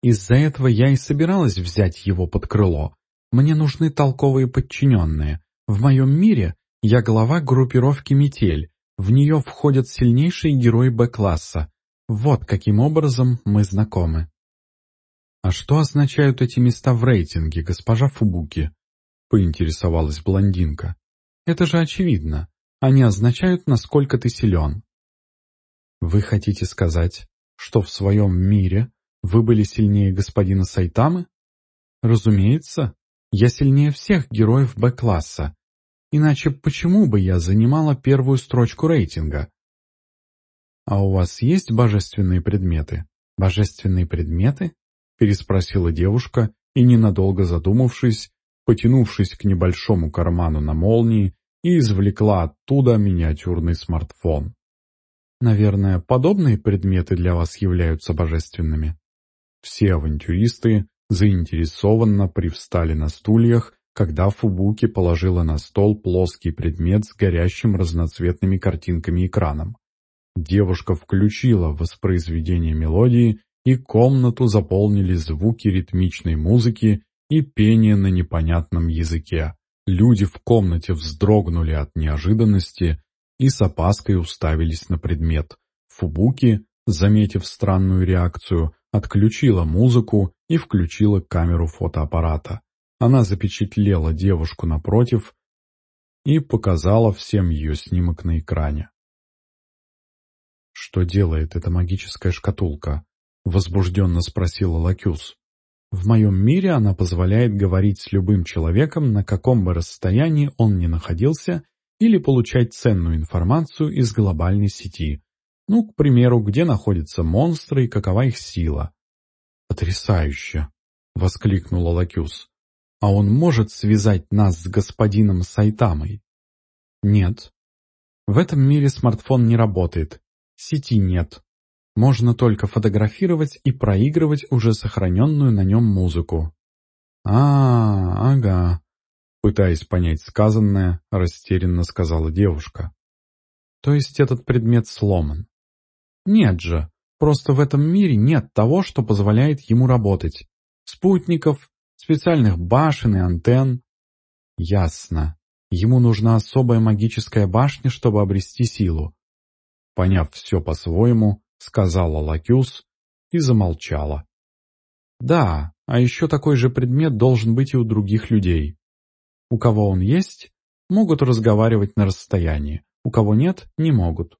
Speaker 2: Из-за этого я и собиралась взять его под крыло. Мне нужны толковые подчиненные. В моем мире я глава группировки «Метель». В нее входят сильнейшие герои Б-класса. Вот каким образом мы знакомы. «А что означают эти места в рейтинге, госпожа Фубуки?» — поинтересовалась блондинка. «Это же очевидно. Они означают, насколько ты силен. Вы хотите сказать, что в своем мире вы были сильнее господина Сайтамы? Разумеется, я сильнее всех героев Б-класса. Иначе почему бы я занимала первую строчку рейтинга? А у вас есть божественные предметы? Божественные предметы? Переспросила девушка и, ненадолго задумавшись, потянувшись к небольшому карману на молнии, и извлекла оттуда миниатюрный смартфон. Наверное, подобные предметы для вас являются божественными. Все авантюристы заинтересованно привстали на стульях, когда Фубуки положила на стол плоский предмет с горящим разноцветными картинками экраном. Девушка включила воспроизведение мелодии, и комнату заполнили звуки ритмичной музыки и пение на непонятном языке. Люди в комнате вздрогнули от неожиданности и с опаской уставились на предмет. Фубуки, заметив странную реакцию, отключила музыку и включила камеру фотоаппарата. Она запечатлела девушку напротив и показала всем ее снимок на экране. «Что делает эта магическая шкатулка?» — возбужденно спросила Лакюс. «В моем мире она позволяет говорить с любым человеком, на каком бы расстоянии он ни находился, или получать ценную информацию из глобальной сети. Ну, к примеру, где находятся монстры и какова их сила». «Потрясающе!» — воскликнула Лакюс. «А он может связать нас с господином Сайтамой?» «Нет. В этом мире смартфон не работает. Сети нет. Можно только фотографировать и проигрывать уже сохраненную на нем музыку». «А, ага», — пытаясь понять сказанное, растерянно сказала девушка. «То есть этот предмет сломан?» «Нет же, просто в этом мире нет того, что позволяет ему работать. Спутников, специальных башен и антенн. Ясно. Ему нужна особая магическая башня, чтобы обрести силу. Поняв все по-своему, сказала Лакюс и замолчала. Да, а еще такой же предмет должен быть и у других людей. У кого он есть, могут разговаривать на расстоянии, у кого нет, не могут.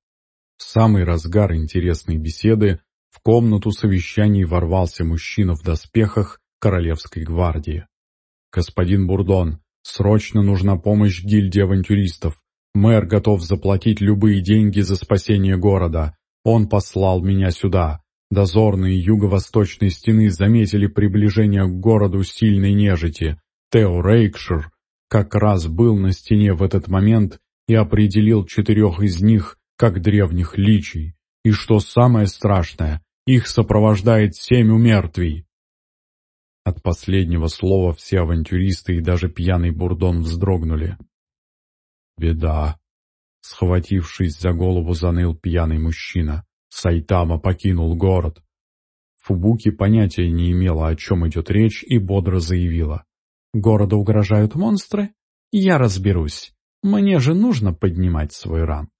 Speaker 2: В самый разгар интересной беседы в комнату совещаний ворвался мужчина в доспехах Королевской гвардии. «Господин Бурдон, срочно нужна помощь гильдии авантюристов. Мэр готов заплатить любые деньги за спасение города. Он послал меня сюда. Дозорные юго-восточной стены заметили приближение к городу сильной нежити. Тео Рейкшир как раз был на стене в этот момент и определил четырех из них как древних личий. И что самое страшное, их сопровождает семь умертвий. От последнего слова все авантюристы и даже пьяный бурдон вздрогнули. «Беда!» — схватившись за голову, заныл пьяный мужчина. Сайтама покинул город. Фубуки понятия не имела, о чем идет речь, и бодро заявила. «Городу угрожают монстры? Я разберусь. Мне же нужно поднимать свой ранг».